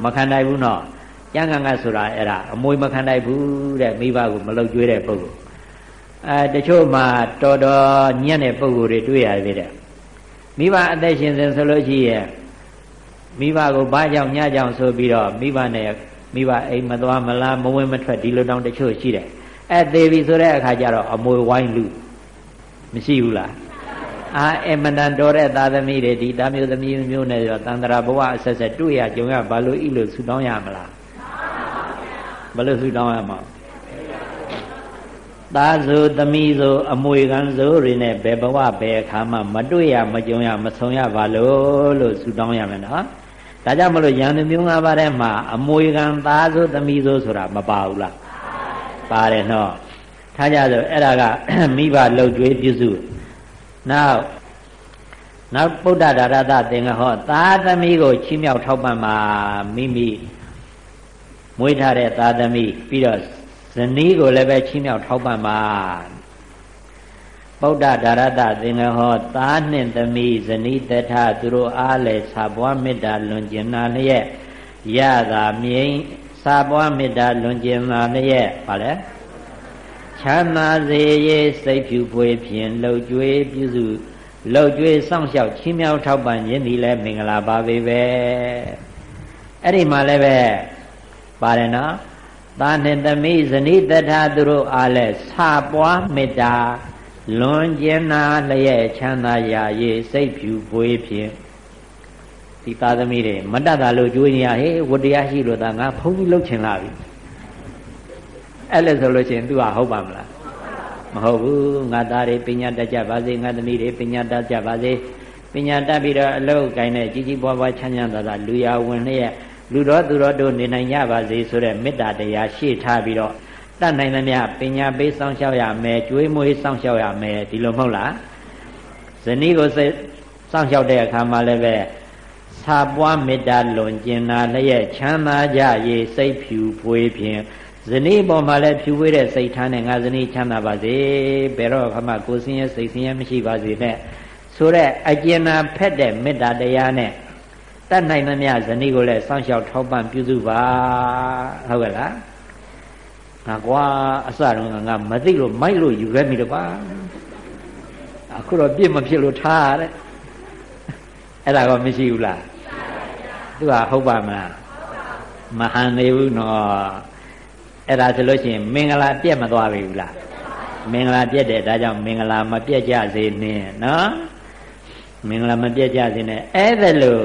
မခံတိုက်ဘူးနော်ကျန်ကန်ကဆိုတာအဲ့ဒါအမွေမခံတိုက်ဘူးတဲ့မိဘကိုမလုတ်ကြွေးတဲ့ပုံကိုအဲတချို့မှာတော်တော်ညံ့တဲ့ပုံကိုတွေတွေ့ရသေးတယ်မိဘအသက်ရှင်စဉ်ဆိုလို့ရှိရင်မိဘကိုဘာကြောင့်ညကြောင့်ဆိုပြီးတော့မိဘနဲ့မိဘအိမ်မသွားမလားမဝင်မထွက်ဒီလိုတောင်တချို့ရှိတယ်အဲသေးပြီဆိုတဲ့အခါကျတော့အမွေဝိုင်းလူ မရှိဘူးလားအာအမတန်တော်တဲ့သာသမီတွေဒီသားမျိုးသမီးမျိုးနဲ့ရောတန်ត្រာဘဝအဆက်ဆက်တွေ့ရကြုံရဘာလို့ဤလို့ဆူတောင်းရမလားဘယ်လိုဆူတောင်းရမှာသားဆိုသမီးဆိုအမွေခံဆိုတွေနဲ့ဘယ်ဘဝဘယ်အခါမှမတွေ့ရမကြုံရမဆုံရပါလို့လို့ဆူတောင်းရမယ်နော်ဒါကြောင့်မလို့ယန္တမျိုး၅ပါးထဲမှာအမွေခံသားဆိုသမီးဆိုဆိုတာမပါဘူးလားပါတယ်နော် ထားကြဆိုအဲ့ဒါကမိဘလှုပ်ကြွေးပြုစုနောက်နောက်ပုဒ္ဒဒါရတသင်္ကဟောသာသမီကိုချီးမြှောက်ထောက်ပံ့မှာမိမိမွေးထားတဲ့သာသမီပြီးတော့ဇနီးကိုလည်းပဲချီးမြှောက်ထောက်ပံ့မှာဗုဒ္ဓဒါရတသင်္ကဟောသားနှင့်သမီးဇနီးတထသူတို့အားလည်းစာပွားမေတ္တာလွန်ကျင်နာလျက်ရတာမြိန်စာပွားမေတ္တာလွန်ကျင်နာလျက်ဗါလဲ ချမ်းသာစေရေးစိတ်ဖြူဖွေးဖြင့်လှုပ်ကြွေးပြုစုလှုပ်ကြွေးစောင့်ရှောက်ချီးမြှောက်ထောက်ပံ့ခြင်းသည်လည်းမင်္ဂလာပါပဲပဲအဲ့ဒီမှာလည်းပဲပါတယ်နော်သာနှင့်သမီးဇနီးတထာသူတို့အားလည်းဆပွားမေတ္တာလွန်ကျင်နာလျက်ချမ်းသာရာရေးစိတ်ဖြူဖွေးဖြင့်ဒီသာသမီတွေမတတ်တာလို့ကြွေးနေရဟေးဝတရားရှိလို့သာငါဖုံးပြီးလှုပ်ချင်လာပြီ အဲ့လိုဆိုလို့ရှိရင် तू ဟာဟုတ်ပါမလားမဟုတ်ဘူးငါသားတွေပညာတတ်ကြပါစေငါသမီးတွေပညာတတ်ကြပါစေပညာတတ်ပြီးတော့အလုပ်ကိုင်းတဲ့ကြီးကြီးပွားပွားချမ်းချမ်းသာသာလူရဝင်လျက်လူတော်သူတော်တို့နေနိုင်ကြပါစေဆိုတဲ့မေတ္တာတရားရှေ့ထားပြီးတော့တတ်နိုင်သမျှပညာပေးစောင့်ရှောက်ရမယ်ကျွေးမွေးစောင့်ရှောက်ရမယ်ဒီလိုမဟုတ်လားဇနီးကိုစောင့်ရှောက်တဲ့အခါမှာလည်းပဲစာပွားမေတ္တာလွန်ကျင်နာလျက်ချမ်းသာကြရေးစိတ်ဖြူဖွေးဖြင့် ဇနီးပေါ်မှာလည်းဖြူဝေးတဲ့စိတ်ထားနဲ့ငါဇနီးချမ်းသာပါစေဘယ်တော့မှကိုယ်စင်းရဲ့စိတ်စင်းရဲ့မရှိပါစေနဲ့ဆိုတဲ့အကျဉ်းနာဖက်တဲ့မေတ္တာတရားနဲ့တတ်နိုင်သမျှဇနီးကိုလည်းစောင့်ရှောက်ထောက်ပံ့ပြုစုပါဟုတ်ကဲ့လားငါကွာအစတုန်းကငါမသိလို့မိုက်လို့ယူခဲ့မိတော့ပါအခုတော့ပြစ်မဖြစ်လို့ထားတဲ့အဲ့ဒါကမရှိဘူးလားသူကဟုတ်ပါမလားမဟန်နေဘူးနော် အဲ့ဒါဆိုလို့ရှိရင်မင်္ဂလာပြက်မသွားပြီဘူးလားမင်္ဂလာပြက်တယ်ဒါကြောင့်မင်္ဂလာမပြက်ကြစေနဲ့နော်မင်္ဂလာမပြက်ကြစေနဲ့အဲ့ဒါလို့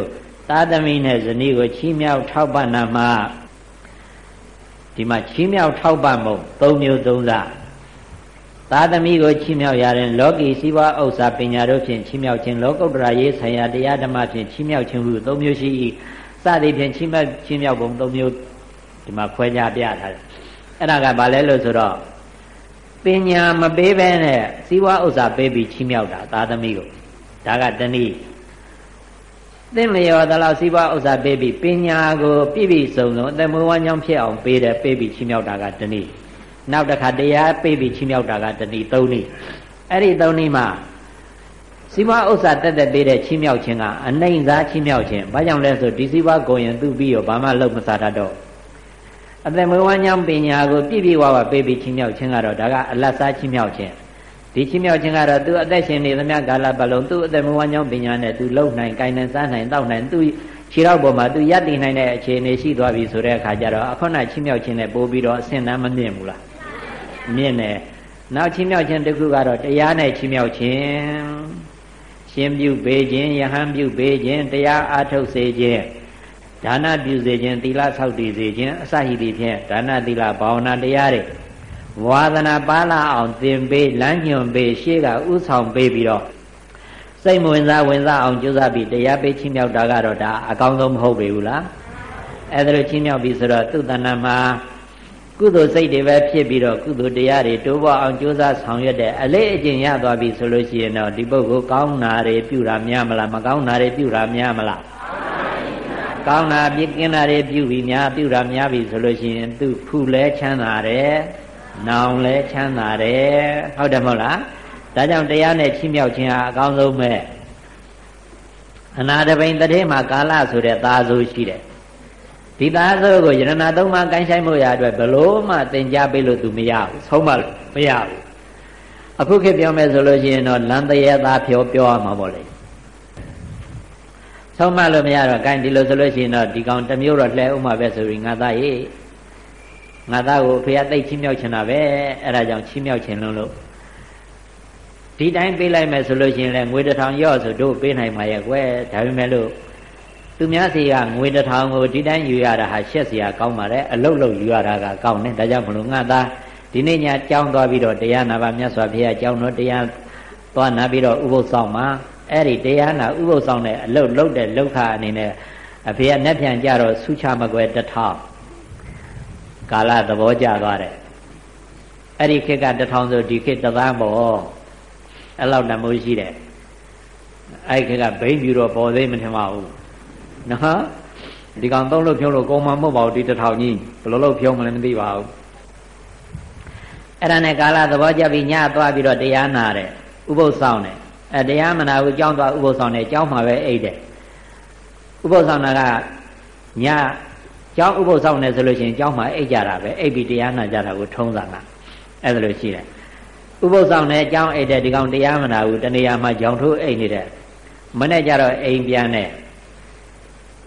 သာသမီနဲ့ဇနီးကိုချီးမြှောက်ထောက်ပံ့နာမှာဒီမှာချီးမြှောက်ထောက်ပံ့မှု၃မျိုး၃စားသာသမီကိုချီးမြှောက်ရတဲ့လောကီစီးပွားဥစ္စာပညာတို့ဖြင့်ချီးမြှောက်ခြင်းလောကုတ္တရာရေးဆိုင်ရာတရားဓမ္မဖြင့်ချီးမြှောက်ခြင်းဟု၃မျိုးရှိ၏စသည်ဖြင့်ချီးမြှောက်ချီးမြှောက်ပုံ၃မျိုးဒီမှာခွဲခြားပြထားတယ် အဲ့ဒါကဘာလဲလို့ဆိုတော့ပညာမပေးဘဲနဲ့စီးပွားဥစ္စာပေးပြီးချီးမြှောက်တာသာသမီကိုဒါကတနည်းသင်လျော်သလောက်စီးပွားဥစ္စာပေးပြီးပညာကိုပြည့်ပြည့်စုံစုံအသက်မွေးဝမ်းကြောင်းဖြစ်အောင်ပေးတယ်ပေးပြီးချီးမြှောက်တာကတနည်းနောက်တစ်ခါတရားပေးပြီးချီးမြှောက်တာကတနည်းသုံးနည်းအဲ့ဒီသုံးနည်းမှာစီးပွားဥစ္စာတက်တက်ပေးတဲ့ချီးမြှောက်ခြင်းကအနှိမ်စားချီးမြှောက်ခြင်းဘာကြောင့်လဲဆိုဒီစီးပွားကိုရင်သူ့ပြီးရောဘာမှလုပ်မစားတတ်တော့ အသက်မွေးဝမ်းကြောင်းပညာကိုပြည့်ပြည့်ဝဝပေးပြီးချီးမြှောက်ခြင်းကတော့ဒါကအလတ်စားချီးမြှောက်ခြင်းဒီချင်းမြောက်ခြင်းကတော့သူအသက်ရှင်နေသမျှကာလပတ်လုံးသူအသက်မွေးဝမ်းကြောင်းပညာနဲ့သူလုံနိုင်၊ကိုင်နိုင်၊စားနိုင်၊တောက်နိုင်သူခြေထောက်ပေါ်မှာသူရပ်တည်နိုင်တဲ့အခြေအနေရှိသွားပြီဆိုတဲ့အခါကျတော့အခုနချင်းမြောက်ခြင်းနဲ့ပို့ပြီးတော့အဆင့်တန်းမမြင့်ဘူးလားမြင့်တယ်နောက်ချင်းမြောက်ခြင်းတစ်ခုကတော့တရားနဲ့ချင်းမြောက်ခြင်းရှင်ပြုပေးခြင်းယဟန်ပြုပေးခြင်းတရားအားထုတ်စေခြင်း ဒါနပြုစေခြင်းသီလဆောက်တည်စေခြင်းအစရှိသည့်ဖြင့်ဒါနသီလဘာဝနာတရားတွေဝါသနာပါလာအောင်သင်ပေးလမ်းညွှန်ပေးရှေ့ကဥဆောင်ပေးပြီးတော့စိတ်ဝင်စားဝင်စားအောင်ကြိုးစားပြီးတရားပေးချင်းမြောက်တာကတော့ဒါအကောင်းဆုံးမဟုတ်ပေဘူးလားအဲ့ဒါလိုချင်းမြောက်ပြီးဆိုတော့သူ့တဏ္ဍမှာကုသိုလ်စိတ်တွေပဲဖြစ်ပြီးတော့ကုသိုလ်တရားတွေတိုးပွားအောင်ကြိုးစားဆောင်ရွက်တဲ့အလေးအကျင့်ရသွားပြီဆိုလို့ရှိရင်တော့ဒီပုဂ္ဂိုလ်ကောင်းတာတွေပြုတာများမလားမကောင်းတာတွေပြုတာများမလား ကောင်းတာပြစ်ကင်းတာတွေပြုပြီးများပြုတာများပြီဆိုလို့ရှိရင်သူဖူလဲချမ်းသာတယ်နောင်လဲချမ်းသာတယ်ဟုတ်တယ်မဟုတ်လားဒါကြောင့်တရားနဲ့ချင်းမြောက်ခြင်းဟာအကောင်းဆုံးပဲအနာတပိန်တည်းမှာကာလဆိုတဲ့သာဆိုရှိတယ်ဒီသားစိုးကိုယရဏသုံးပါးကိုင်းဆိုင်မှုရအတွက်ဘလို့မှသင် जा ပေးလို့သူမရဘူးဆုံးမလို့မရဘူးအခုခေတ်ပြောမယ်ဆိုလို့ရှိရင်တော့လမ်းတရေသားဖြောပြောရမှာပေါ့လေ ဆုံးမလို့မရတော့ gain ဒီလိုဆိုလို့ရှိရင်တော့ဒီကောင်တစ်မျိုးတော့လှဲဥမှာပဲဆိုပြီးငါသားရေးငါသားကိုဖေရသိတ်ချင်းမြောက်ချင်တာပဲအဲ့ဒါကြောင့်ချင်းမြောက်ချင်လို့လို့ဒီတိုင်းပေးလိုက်မယ်ဆိုလို့ရှိရင်လည်းငွေတစ်ထောင်ရော့ဆိုတို့ပေးနိုင်မှာရဲ့ကွယ်ဒါပေမဲ့လို့သူများစီကငွေတစ်ထောင်ကိုဒီတိုင်းယူရတာဟာရှက်စရာကောင်းပါတယ်အလုတ်လုတ်ယူရတာကကောင်းတယ်ဒါကြောင့်မလို့ငါသားဒီနေ့ညကြောင်းသွားပြီးတော့တရားနာပါမြတ်စွာဘုရားကြောင်းတော့တရားသွားနာပြီးတော့ဥပုသ်ဆောင်မှာ အဲ့ဒီတရားနာဥပုသ်ဆောင်တဲ့အလုတ်လုတ်တဲ့လောက်ခအနေနဲ့အဖေကနှက်ပြန်ကြတော့ဆုချမကွယ်တထောင်ကာလသဘောကျသွားတယ်အဲ့ဒီခေတ်ကတထောင်ဆိုဒီခေတ်တသန်းပေါ့အဲ့လောက်တမိုးရှိတယ်အဲ့ဒီခေတ်ကဘိန်းပြူတော့ပေါ်သေးမထင်ပါဘူးနော်ဒီကောင်သုံးလို့ဖြုံးလို့ကုံမှမဟုတ်ပါဘူးဒီတထောင်ကြီးဘယ်လိုလုပ်ဖြုံးမလဲမသိပါဘူးအဲ့ဒါနဲ့ကာလသဘောကျပြီးညသွားပြီးတော့တရားနာတယ်ဥပုသ်ဆောင်တယ် အဲတရားမနာဘူးကြောင်းသွားဥပုသ်ဆောင်တယ်ကြောင်းမှာပဲအိတ်တယ်ဥပုသ်ဆောင်တာကညကျောင်းဥပုသ်ဆောင်တယ်ဆိုလို့ရှိရင်ကျောင်းမှာအိတ်ကြတာပဲအိတ်ပြီးတရားနာကြတာကိုထုံးစံတာအဲ့ဒါလိုရှိတယ်ဥပုသ်ဆောင်တယ်ကျောင်းအိတ်တယ်ဒီကောင်တရားမနာဘူးတနေရာမှာကြောင်ထိုးအိတ်နေတယ်မနေ့ကျတော့အိမ်ပြန်တယ်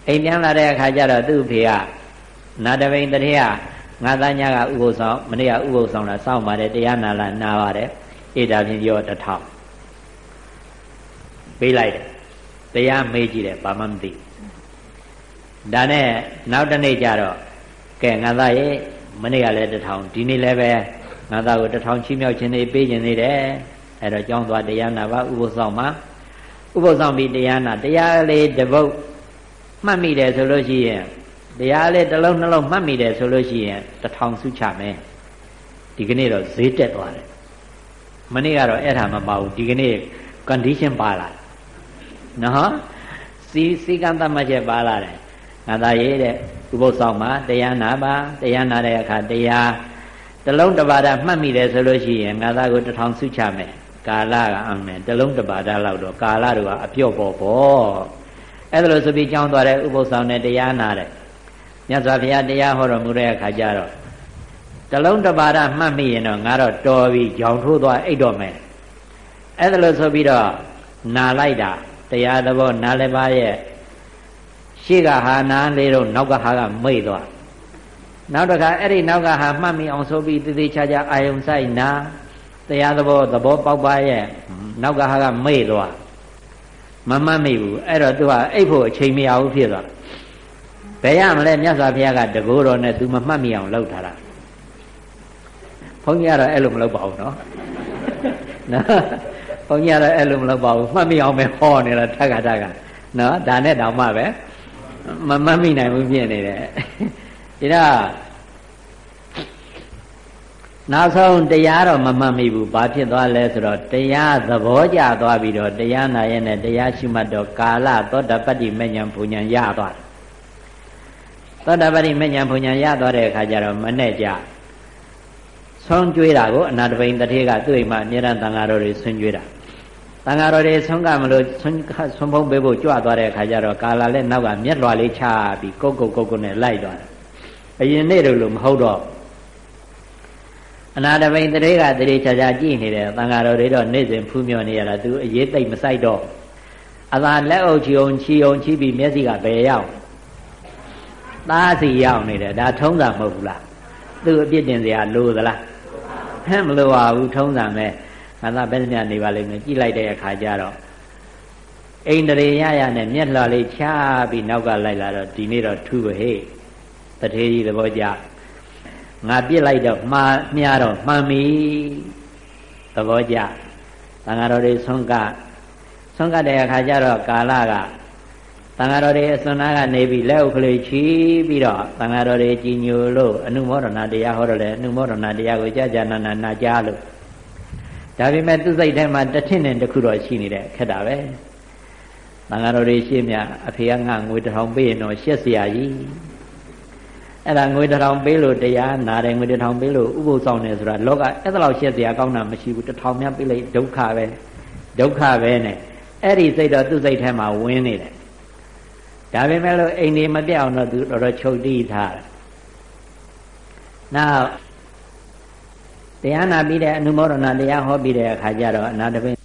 အိမ်ပြန်လာတဲ့အခါကျတော့သူ့ဖေကနာတပိန်တရေကငါသားညာကဥပုသ်ဆောင်မနေ့ကဥပုသ်ဆောင်လာစောင့်ပါတယ်တရားနာလာနာပါတယ်အေးဒါဖြင့်ရောတထောင် ပေးလိုက်တယ်တရားမေးကြည့်တယ်ဘာမှမသိဒါနဲ့နောက်တစ်နေ့ကျတော့ကဲငါသားရဲ့မနေ့ကလည်းတထောင်ဒီနေ့လည်းပဲငါသားကိုတထောင်ချီးမြှောက်ခြင်းတွေပေးခြင်းနေတယ်အဲ့တော့ကြောင်းသွားတရားနာပါဥပုသ်ဆောင်မှာဥပုသ်ဆောင်ပြီးတရားနာတရားလေးတပုတ်မှတ်မိတယ်ဆိုလို့ရှိရင်တရားလေးတစ်လုံးနှလုံးမှတ်မိတယ်ဆိုလို့ရှိရင်တထောင်စုချမယ်ဒီကနေ့တော့ဈေးတက်သွားတယ်မနေ့ကတော့အဲ့ဒါမပါဘူးဒီကနေ့ condition ပါလာ နော်စီစီကံတတ်မှတ်ချက်ပါလာတယ်ငါသာရေးတဲ့ဥပုသ်ဆောင်မှာတရားနာပါတရားနာတဲ့အခါတရားတလုံးတပါဒမှတ်မိတယ်ဆိုလို့ရှိရင်ငါသားကိုတထောင်စုချမယ်ကာလကအောင်မယ်တလုံးတပါဒလောက်တော့ကာလတို့ကအပြော့ပေါ်ပေါ့အဲ့ဒါလို့ဆိုပြီးကြောင်းသွားတဲ့ဥပုသ်ဆောင်နဲ့တရားနာတယ်မြတ်စွာဘုရားတရားဟောတော်မူတဲ့အခါကျတော့တလုံးတပါဒမှတ်မိရင်တော့ငါတော့တော်ပြီကြောင်ထိုးသွားအိတ်တော့မယ်အဲ့ဒါလို့ဆိုပြီးတော့နာလိုက်တာ တရားသဘောနာလည်းပါရဲ့ရှေ့ကဟာနာလေးတော့နောက်ကဟာကမိတ်သွားနောက်တစ်ခါအဲ့ဒီနောက်ကဟာမှတ်မိအောင်ဆိုပြီးတည်တည်ချာချာအာယုံဆိုင်နာတရားသဘောသဘောပေါက်ပါရဲ့နောက်ကဟာကမိတ်သွားမမှတ်မိဘူးအဲ့တော့သူကအိတ်ဖို့အချိန်မရဘူးဖြစ်သွားဘယ်ရမလဲမြတ်စွာဘုရားကတကိုးတော်နဲ့ तू မမှတ်မိအောင်လုပ်ထားတာဘုန်းကြီးကတော့အဲ့လိုမလုပ်ပါဘူးနော်နော် ဘုန်းကြီးကတော့အဲ့လိုမလုပ်ပါဘူးမှတ်မိအောင်ပဲဟောနေတာထက်ကထက်ကနော်ဒါနဲ့တောင်မှပဲမမှတ်မိနိုင်ဘူးဖြစ်နေတယ်ဒါနောက်ဆုံးတရားတော့မမှတ်မိဘူးဘာဖြစ်သွားလဲဆိုတော့တရားသဘောကျသွားပြီးတော့တရားနာရဲ့နဲ့တရားရှိမှတ်တော့ကာလသောတပတ္တိမဉ္ဇဉ်ဘုံဉ္ဇဉ်ရသွားတယ်သောတပတ္တိမဉ္ဇဉ်ဘုံဉ္ဇဉ်ရသွားတဲ့အခါကျတော့မနဲ့ကြဆုံးကျွေးတာကိုအနာတပိန်တထေကသူ့အိမ်မှာအမြဲတမ်းတန်ဃာတော်တွေဆွင်ကျွေးတာ တန်ဃာတော်တွေဆုံးကမလို့ဆွဆွဖုံးပေးဖို့ကြွသွားတဲ့အခါကျတော့ကာလာလည်းနောက်ကမျက်လွှာလေးချပြီးကုတ်ကုတ်ကုတ်ကုတ်နဲ့လိုက်သွားတယ်အရင်နေ့တို့လိုမဟုတ်တော့အနာတပိန်တရေကတရေချာချာကြည့်နေတယ်တန်ဃာတော်တွေတော့နေ့စဉ်ဖူးမြော်နေရတာသူအရေးသိမ့်မဆိုင်တော့အသာလက်အုပ်ချီအောင်ချီအောင်ချီပြီးမျက်စိကဘယ်ရောက်သားစီရောက်နေတယ်ဒါထုံးတာမဟုတ်ဘူးလားသူအပြစ်တင်စရာလိုသလားဟဲ့မလိုပါဘူးထုံးတာပဲ ငါသာဘယ်နှမနေပါလိမ့်မယ်ကြည့်လိုက်တဲ့အခါကျတော့အိန္ဒြေရရနဲ့မျက်လှလေးချပြီးနောက်ကလိုက်လာတော့ဒီနေ့တော့ထူးပဲဟေ့တထေးကြီးသဘောကျငါပြစ်လိုက်တော့မှားမြားတော့မှန်ပြီသဘောကျသံဃာတော်တွေဆုံးကဆုံးကတဲ့အခါကျတော့ကာလကသံဃာတော်တွေအစွမ်းနာကနေပြီးလက်ဥကလေးချီပြီးတော့သံဃာတော်တွေကြီးညိုလို့အနုမောဒနာတရားဟောတော့လေအနုမောဒနာတရားကိုကြာကြာနာနာနာကြားလို့ ဒါပေမဲ့သူ့စိတ်ထဲမှာတထင့်နဲ့တခုတော့ရှိနေတဲ့ခက်တာပဲ။မင်္ဂတော်တွေရှိမြအဖေကငါငွေတစ်ထောင်ပေးရင်တော့ရှက်စရာကြီး။အဲ့ဒါငွေတစ်ထောင်ပေးလို့တရားနာတယ်ငွေတစ်ထောင်ပေးလို့ဥပုသ်ဆောင်တယ်ဆိုတာလောကအဲ့ဒါလောက်ရှက်စရာကောင်းတာမရှိဘူးတစ်ထောင်များပေးလိုက်ဒုက္ခပဲ။ဒုက္ခပဲနဲ့အဲ့ဒီစိတ်တော့သူ့စိတ်ထဲမှာဝင်နေတယ်။ဒါပေမဲ့လို့အိမ်နေမပြတ်အောင်တော့သူတော်တော်ချုပ်တီးထားတယ်။နောက် တရားနာပြီးတဲ့အနုမောဒနာတရားဟောပြီးတဲ့အခါကျတော့အနာတပင်